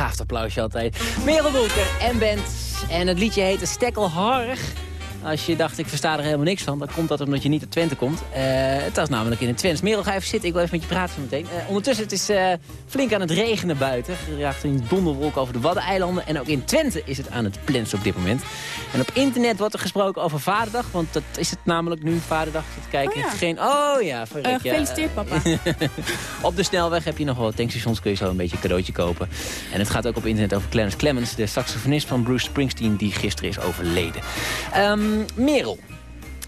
Beschaafd applausje altijd. Merel Boelker en Bent. En het liedje heette Stekkelharg. Als je dacht, ik versta er helemaal niks van, dan komt dat omdat je niet uit Twente komt. Eh, het was namelijk in het Twents. Merel, ga even zitten. Ik wil even met je praten zo meteen. Eh, ondertussen, het is eh, flink aan het regenen buiten. Geraakt een donderwolk over de Waddeneilanden. En ook in Twente is het aan het plensen op dit moment. En op internet wordt er gesproken over Vaderdag. Want dat is het namelijk nu, Vaderdag. Te kijken. Oh ja. Geen, oh ja, verrek, ja. gefeliciteerd, papa. op de snelweg heb je nog wel tankstations, kun je zo een beetje een cadeautje kopen. En het gaat ook op internet over Clarence Clemens, de saxofonist van Bruce Springsteen, die gisteren is overleden. Ehm, Merel,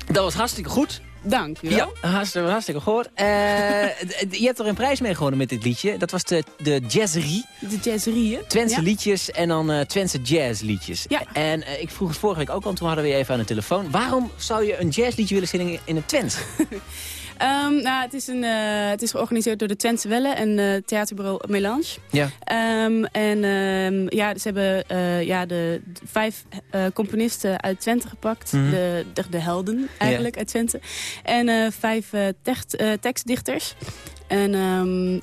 dat was hartstikke goed. Dank u wel. Ja, hartstikke, hartstikke goed. Eh, je hebt er een prijs mee gewonnen met dit liedje. Dat was de, de Jazzerie. De jazzerieën. Twentse Ja. liedjes en dan eh Twentse jazzliedjes. Ja. En eh, ik vroeg het vorige week ook al, toen hadden we je even aan de telefoon. Waarom zou je een jazzliedje willen zingen in het Twents? Ehm, nou, het, is een, eh, het is georganiseerd door de Twentse Welle en eh, theaterbureau Melange. Ja. Ehm, en ehm, ja, ze hebben eh, ja, de, de vijf componisten uit Twente gepakt. Mhm. de, de, de helden eigenlijk uit Twente. En vijf eh, tekstdichters. En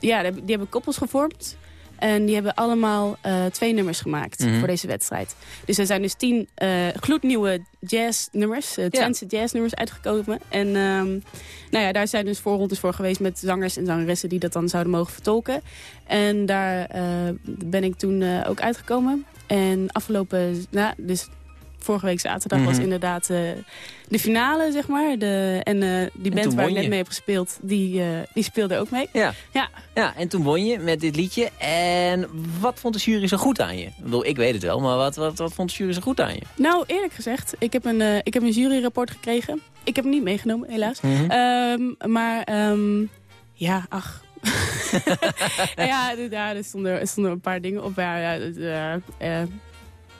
ja, die hebben koppels gevormd. En die hebben allemaal eh, twee nummers gemaakt Mhm. voor deze wedstrijd. Dus er zijn dus tien eh, gloednieuwe jazznummers, eh Twentse jazznummers uitgekomen. En ehm, nou ja, daar zijn dus voorrondes voor geweest met zangers en zangeressen die dat dan zouden mogen vertolken. En daar eh, ben ik toen eh, ook uitgekomen. En afgelopen, nou, dus vorige week zaterdag was Mhm. inderdaad eh, de finale, zeg maar. De, en eh, die band waar ik net mee heb gespeeld, die, eh, die speelde ook mee. Ja. Ja. Ja, en toen won je met dit liedje. En wat vond de jury zo goed aan je? Ik, bedoel, ik weet het wel, maar wat, wat, wat vond de jury zo goed aan je? Nou, eerlijk gezegd, ik heb een, ik heb een juryrapport gekregen. Ik heb hem niet meegenomen, helaas. Mhm. Ehm, maar ehm, ja, ach. ja, d- ja, er, stonden, er stonden een paar dingen op. Ja, ja,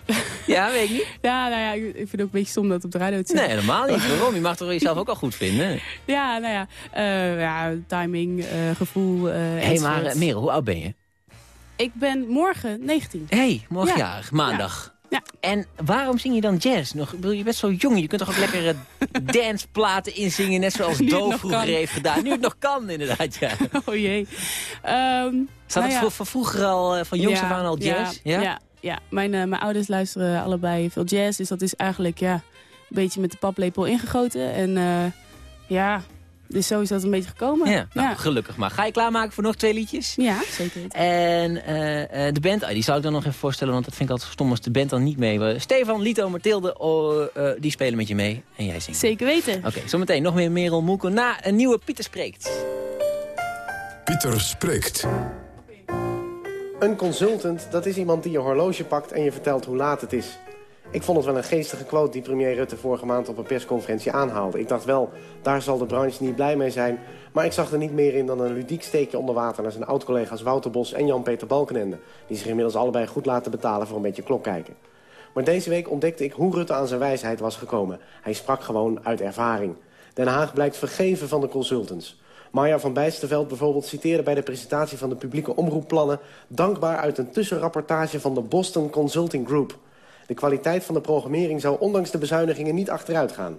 Ja, weet ik niet. ja, nou ja, ik ik vind het ook een beetje stom dat het op de radio te Nee, helemaal niet. Waarom? Je mag toch jezelf ook al goed vinden? Ja, nou ja, eh, ja timing, eh, gevoel. eh Hé, hey, maar Merel, hoe oud ben je? Ik ben morgen 19. Hé, hey, morgen Ja. jarig, maandag. Ja. En waarom zing je dan jazz? Nog, ik bedoel, je bent zo jong, je kunt toch ook lekkere danceplaten inzingen... net zoals Doof vroeger heeft gedaan. Nu het nog kan, inderdaad, ja. Oh jee. Ehm, Staat nou het ja. voor, voor vroeger al, van jongs af aan al jazz? Ja, ja? Mijn, eh, mijn ouders luisteren allebei veel jazz. Dus dat is eigenlijk ja, een beetje met de paplepel ingegoten. En eh, ja, dus zo is dat een beetje gekomen. Ja, nou, ja. gelukkig maar. Ga je klaarmaken voor nog twee liedjes? Ja, zeker weten. En eh, eh, de band, ah, die zou ik dan nog even voorstellen, want dat vind ik altijd stom als de band dan niet mee. Stefan, Lito, Mathilde, oh, eh, die spelen met je mee en jij zingt. Zeker weten. Oké, zometeen nog meer Merel Moeko na een nieuwe Pieter Spreekt. Pieter spreekt. Een consultant, dat is iemand die je horloge pakt en je vertelt hoe laat het is. Ik vond het wel een geestige quote die premier Rutte vorige maand op een persconferentie aanhaalde. Ik dacht wel, daar zal de branche niet blij mee zijn. Maar ik zag er niet meer in dan een ludiek steekje onder water... naar zijn oud-collega's Wouter Bos en Jan-Peter Balkenende... die zich inmiddels allebei goed laten betalen voor een beetje klokkijken. Maar deze week ontdekte ik hoe Rutte aan zijn wijsheid was gekomen. Hij sprak gewoon uit ervaring. Den Haag blijkt vergeven van de consultants. Marja van Bijsterveld bijvoorbeeld citeerde bij de presentatie van de publieke omroepplannen... dankbaar uit een tussenrapportage van de Boston Consulting Group. De kwaliteit van de programmering zou ondanks de bezuinigingen niet achteruit gaan.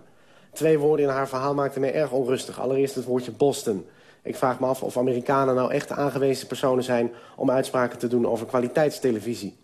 Twee woorden in haar verhaal maakten mij erg onrustig. Allereerst het woordje Boston. Ik vraag me af of Amerikanen nou echt aangewezen personen zijn... om uitspraken te doen over kwaliteitstelevisie.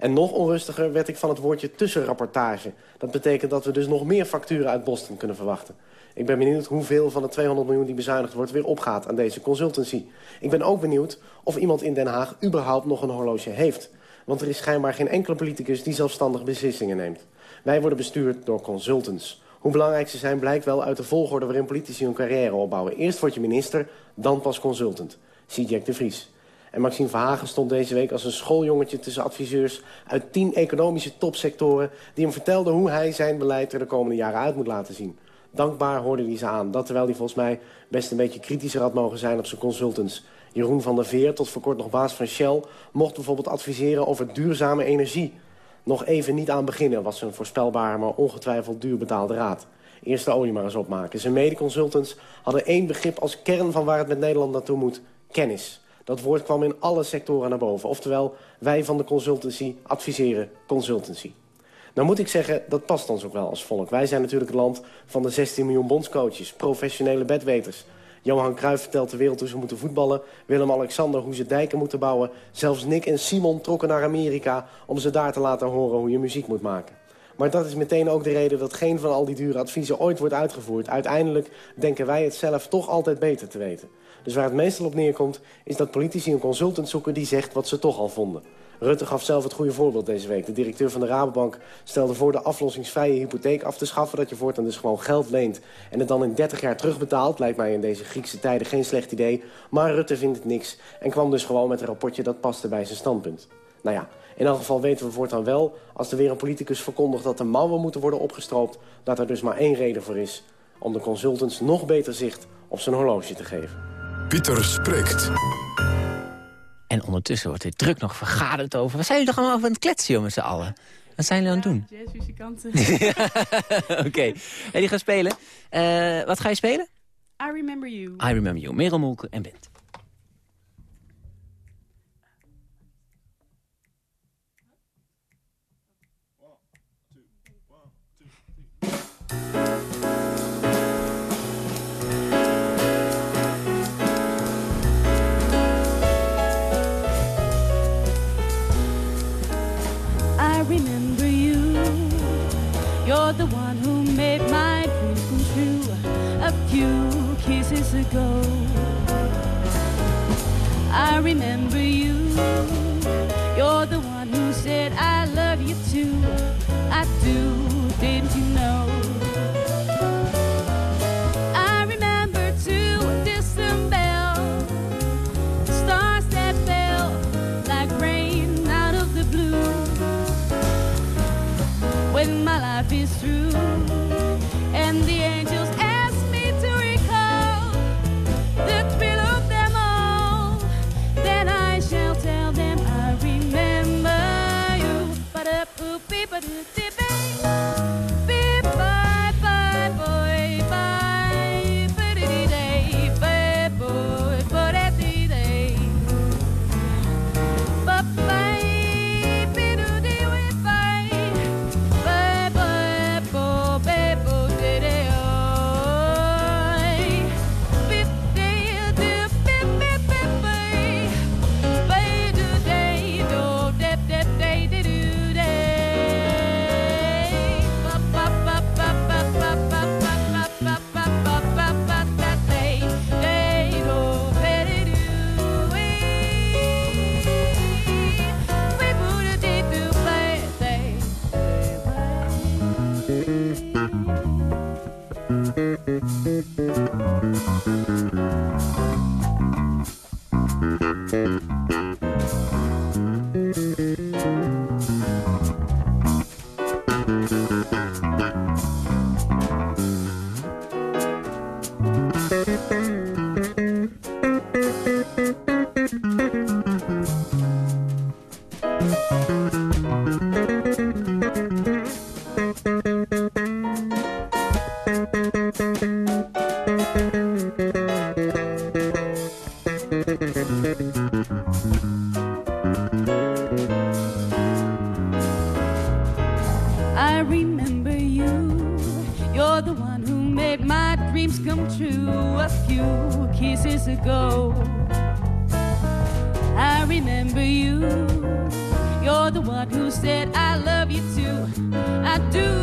En nog onrustiger werd ik van het woordje tussenrapportage. Dat betekent dat we dus nog meer facturen uit Boston kunnen verwachten. Ik ben benieuwd hoeveel van de 200 miljoen die bezuinigd wordt... weer opgaat aan deze consultancy. Ik ben ook benieuwd of iemand in Den Haag überhaupt nog een horloge heeft. Want er is schijnbaar geen enkele politicus die zelfstandig beslissingen neemt. Wij worden bestuurd door consultants. Hoe belangrijk ze zijn blijkt wel uit de volgorde waarin politici hun carrière opbouwen. Eerst word je minister, dan pas consultant. Zie Jack de Vries. En Maxime Verhagen stond deze week als een schooljongetje tussen adviseurs... uit tien economische topsectoren... die hem vertelden hoe hij zijn beleid er de komende jaren uit moet laten zien. Dankbaar hoorde hij ze aan. Dat terwijl hij volgens mij best een beetje kritischer had mogen zijn op zijn consultants. Jeroen van der Veer, tot voor kort nog baas van Shell... mocht bijvoorbeeld adviseren over duurzame energie. Nog even niet aan beginnen was een voorspelbare, maar ongetwijfeld duur betaalde raad. Eerst de olie maar eens opmaken. Zijn medeconsultants hadden één begrip als kern van waar het met Nederland naartoe moet. Kennis. Dat woord kwam in alle sectoren naar boven. Oftewel, wij van de consultancy adviseren consultancy. Nou moet ik zeggen, dat past ons ook wel als volk. Wij zijn natuurlijk het land van de 16 miljoen bondscoaches, professionele bedweters. Johan Cruijff vertelt de wereld hoe ze moeten voetballen. Willem-Alexander hoe ze dijken moeten bouwen. Zelfs Nick en Simon trokken naar Amerika om ze daar te laten horen hoe je muziek moet maken. Maar dat is meteen ook de reden dat geen van al die dure adviezen ooit wordt uitgevoerd. Uiteindelijk denken wij het zelf toch altijd beter te weten. Dus waar het meestal op neerkomt, is dat politici een consultant zoeken die zegt wat ze toch al vonden. Rutte gaf zelf het goede voorbeeld deze week. De directeur van de Rabobank stelde voor de aflossingsvrije hypotheek af te schaffen... dat je voortaan dus gewoon geld leent en het dan in 30 jaar terugbetaalt. Lijkt mij in deze Griekse tijden geen slecht idee. Maar Rutte vindt het niks en kwam dus gewoon met een rapportje dat paste bij zijn standpunt. Nou ja, in elk geval weten we voortaan wel... als er weer een politicus verkondigt dat de mouwen moeten worden opgestroopt... dat er dus maar één reden voor is... om de consultants nog beter zicht op zijn horloge te geven. Pieter spreekt. En ondertussen wordt dit druk nog vergaderd over... Wat zijn jullie toch allemaal over aan het kletsen, joh, met z'n allen? Wat zijn jullie aan het doen? Jazzmuzikanten. Oké. En die gaan spelen. Eh, wat ga je spelen? I Remember You. I Remember You. Merel Moelke en Bent. I remember you. You're the one who made my dreams come true a few kisses ago. I remember you. You're the one who said I love you too. I do, didn't you know? Life is through and the angels I do,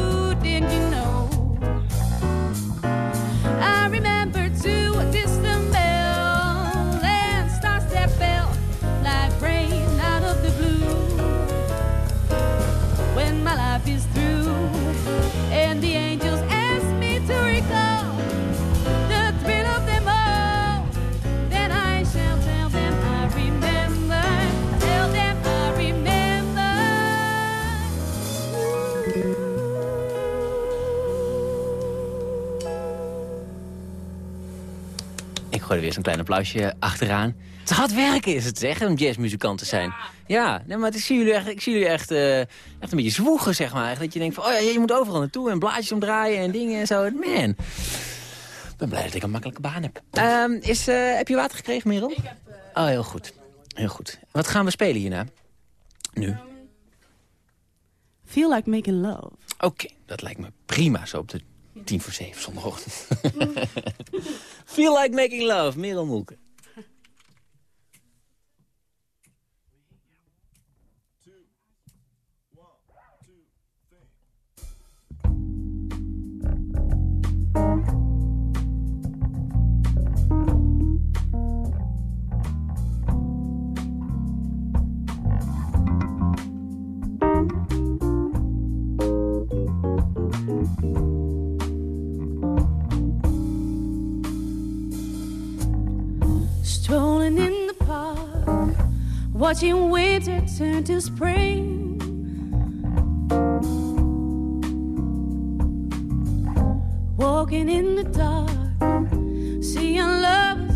gooi er weer zo'n klein applausje achteraan. Het hard werken is het, zeg, om jazzmuzikant te zijn. Ja, nee, maar ik zie jullie echt, ik zie jullie echt, eh, echt een beetje zwoegen, zeg maar. Echt, dat je denkt van, oh ja, je moet overal naartoe en blaadjes omdraaien en dingen en zo. Man, ik ben blij dat ik een makkelijke baan heb. Ehm, is, eh, heb je water gekregen, Merel? Ik heb... Eh, oh, heel goed. Heel goed. Wat gaan we spelen hierna? Nu? Ehm, Feel like making love. Oké, dat lijkt me prima zo op de tien voor zeven zondagochtend. Feel like making love, Merel Moeken. strolling in the park, watching winter turn to spring. Walking in the dark, seeing love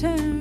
Turn.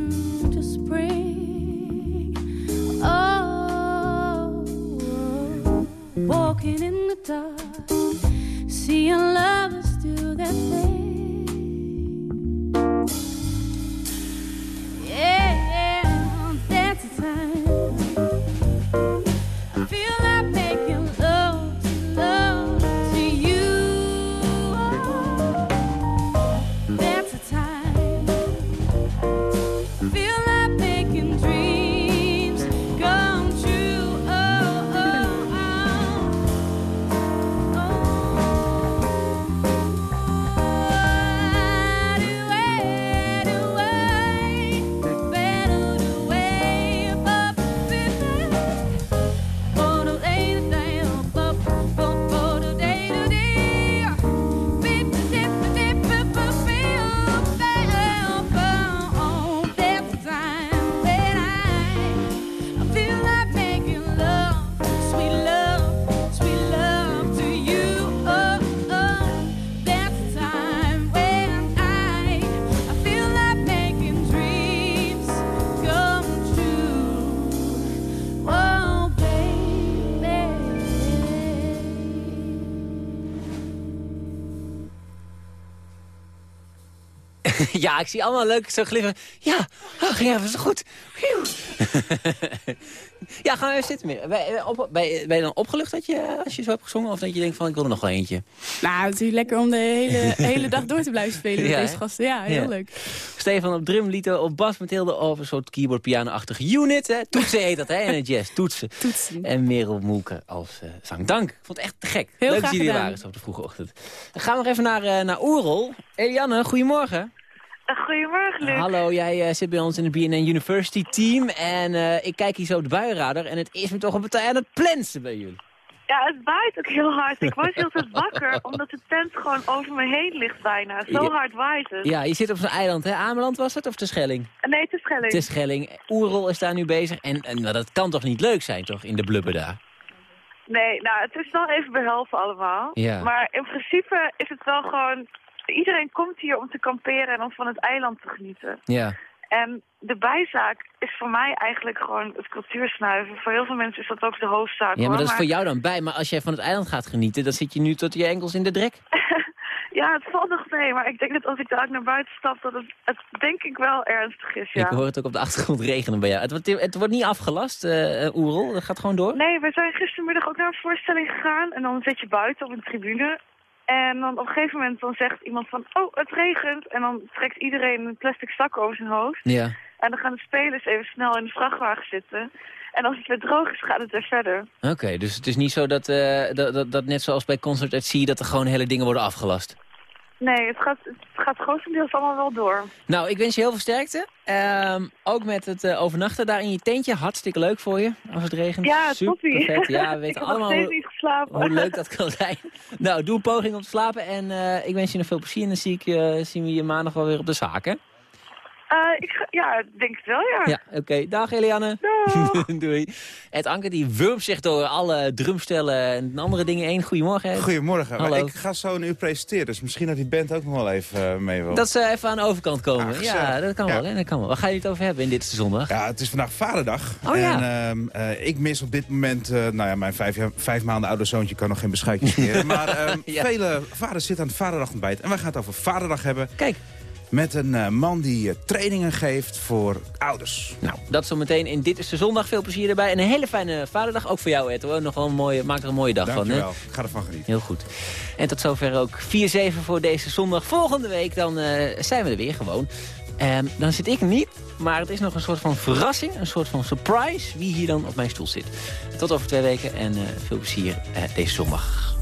Ja, ik zie allemaal leuk zo gliffen. Ja, oh, ging even zo goed. Ja, gaan we even zitten. Meer. Ben, je op- ben, ben je dan opgelucht dat je, als je zo hebt gezongen? Of dat je denkt van, ik wil er nog wel eentje? Nou, het is lekker om de hele, hele dag door te blijven spelen Ja, met deze gasten. Ja, heel Ja. leuk. Stefan op drum, Lito op bas, Mathilde op een soort keyboard-piano-achtige unit. Hè? Toetsen heet dat, hè? In het jazz, toetsen. Toetsen. En Merel Moeke als eh, zang. Dank, ik vond het echt te gek. Heel Leuk dat jullie er waren zo op de vroege ochtend. Dan gaan we nog even naar, eh naar Oerol. Elianne, goedemorgen. Goedemorgen, Luc. Hallo, jij eh, zit bij ons in het BNN University team. En eh, ik kijk hier zo op de buienradar. En het is me toch een partij aan het plensen bij jullie. Ja, het waait ook heel hard. Ik word heel tijd wakker, omdat de tent gewoon over me heen ligt bijna. Zo Ja. hard waait het. Ja, je zit op zo'n eiland, hè? Ameland was het, of de Schelling? Nee, is Schelling. Is Schelling. Oerol is daar nu bezig. En, en nou, dat kan toch niet leuk zijn, toch, in de blubber daar? Nee, nou, het is wel even behelpen allemaal. Ja. Maar in principe is het wel gewoon... Iedereen komt hier om te kamperen en om van het eiland te genieten. Ja. En de bijzaak is voor mij eigenlijk gewoon het cultuursnuiven. Voor heel veel mensen is dat ook de hoofdzaak. Ja, maar hoor. dat is voor jou dan bij. Maar als jij van het eiland gaat genieten, dan zit je nu tot je enkels in de drek. Ja, het valt nog mee, maar ik denk dat als ik daar naar buiten stap, dat het, het denk ik wel ernstig is, ja. Ik hoor het ook op de achtergrond regenen bij jou. Het wordt, het wordt niet afgelast, eh Oerol. Dat gaat gewoon door. Nee, we zijn gistermiddag ook naar een voorstelling gegaan en dan zit je buiten op een tribune. En dan op een gegeven moment dan zegt iemand van, oh, het regent. En dan trekt iedereen een plastic zak over zijn hoofd. Ja. En dan gaan de spelers even snel in de vrachtwagen zitten. En als het weer droog is, gaat het weer verder. Oké, dus het is niet zo dat, eh, dat, dat, dat net zoals bij Concert at Sea... dat er gewoon hele dingen worden afgelast. Nee, het gaat, het gaat grotendeels allemaal wel door. Nou, ik wens je heel veel sterkte. Ehm, ook met het eh, overnachten daar in je tentje. Hartstikke leuk voor je, als het regent. Ja, Super vet. Ja, we ik weten allemaal hoe, niet geslapen. hoe leuk dat kan zijn. Nou, doe een poging om te slapen. En eh, ik wens je nog veel plezier. En dan zie ik zien we je maandag wel weer op de zaak, hè? Eh, ik ga, ja, ik denk het wel, ja. Ja, oké. Dag Eliane. Doei. Ed Anker die wurmt zich door alle drumstellen en andere dingen heen. Goedemorgen. Ed. Goedemorgen. Maar Hallo. ik ga zo een uur presenteren, dus misschien dat die band ook nog wel even eh, mee wil. Dat ze even aan de overkant komen. Ja, dat kan Ja. wel. Hè? Dat kan wel. Waar ga je het over hebben in dit zondag? Ja, het is vandaag Vaderdag. Oh, ja. En ehm, eh, ik mis op dit moment... eh, nou ja, mijn vijf, jaar- vijf maanden oude zoontje kan nog geen beschuitjes scheren. maar ehm, Ja. vele vaders zitten aan het Vaderdagontbijt. En wij gaan het over Vaderdag hebben. Kijk. Met een eh, man die eh, trainingen geeft voor ouders. Nou, dat zometeen in Dit is de Zondag. Veel plezier erbij. En een hele fijne vaderdag. Ook voor jou, Ed. Hoor. Nog wel een mooie, maak er een mooie dag van. Dankjewel. Hè? Ga ervan genieten. Heel goed. En tot zover ook 4-7 voor deze zondag. Volgende week dan eh, zijn we er weer gewoon. Ehm, dan zit ik niet, maar het is nog een soort van verrassing. Een soort van surprise wie hier dan op mijn stoel zit. Tot over twee weken en veel plezier deze zondag.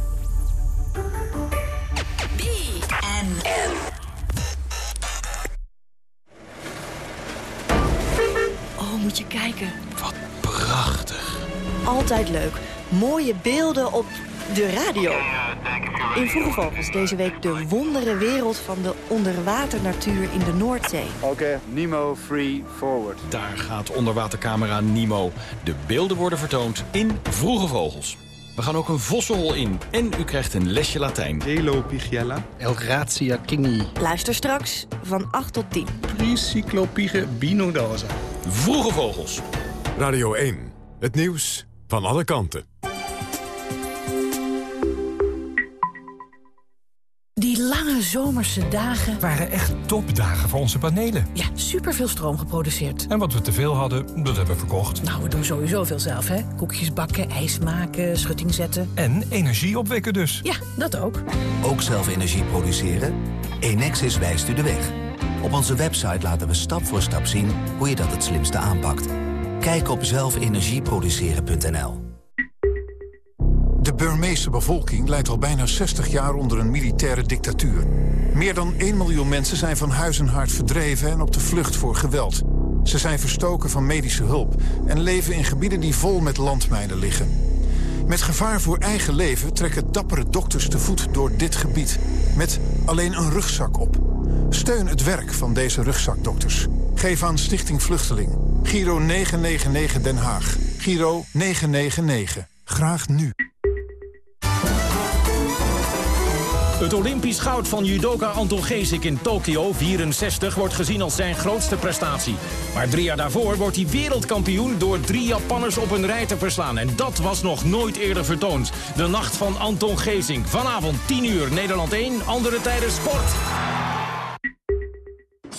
Moet je kijken. Wat prachtig. Altijd leuk. Mooie beelden op de radio. In Vroege Vogels deze week de wondere wereld van de onderwaternatuur in de Noordzee. Oké, Nemo Free Forward. Daar gaat onderwatercamera Nemo. De beelden worden vertoond in Vroege Vogels. We gaan ook een vossenhol in. En u krijgt een lesje Latijn. Elo Pigiella. El Gratia Kingi. Luister straks van 8 tot 10. Tricyclopige binodosa. Vroege vogels. Radio 1. Het nieuws van alle kanten. Die lange zomerse dagen... waren echt topdagen voor onze panelen. Ja, superveel stroom geproduceerd. En wat we teveel hadden, dat hebben we verkocht. Nou, we doen sowieso veel zelf, hè. Koekjes bakken, ijs maken, schutting zetten. En energie opwekken dus. Ja, dat ook. Ook zelf energie produceren? Enexis wijst u de weg. Op onze website laten we stap voor stap zien hoe je dat het slimste aanpakt. Kijk op zelfenergieproduceren.nl De Burmeese bevolking leidt al bijna 60 jaar onder een militaire dictatuur. Meer dan 1 miljoen mensen zijn van huis en verdreven en op de vlucht voor geweld. Ze zijn verstoken van medische hulp en leven in gebieden die vol met landmijnen liggen. Met gevaar voor eigen leven trekken dappere dokters te voet door dit gebied. Met alleen een rugzak op. Steun het werk van deze rugzakdokters. Geef aan Stichting Vluchteling. Giro 999 Den Haag. Giro 999. Graag nu. Het Olympisch goud van judoka Anton Geesik in Tokio 64 wordt gezien als zijn grootste prestatie. Maar drie jaar daarvoor wordt hij wereldkampioen door drie Japanners op een rij te verslaan. En dat was nog nooit eerder vertoond. De nacht van Anton Geesink. Vanavond 10 uur Nederland 1, andere tijden sport.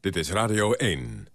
Dit is Radio 1.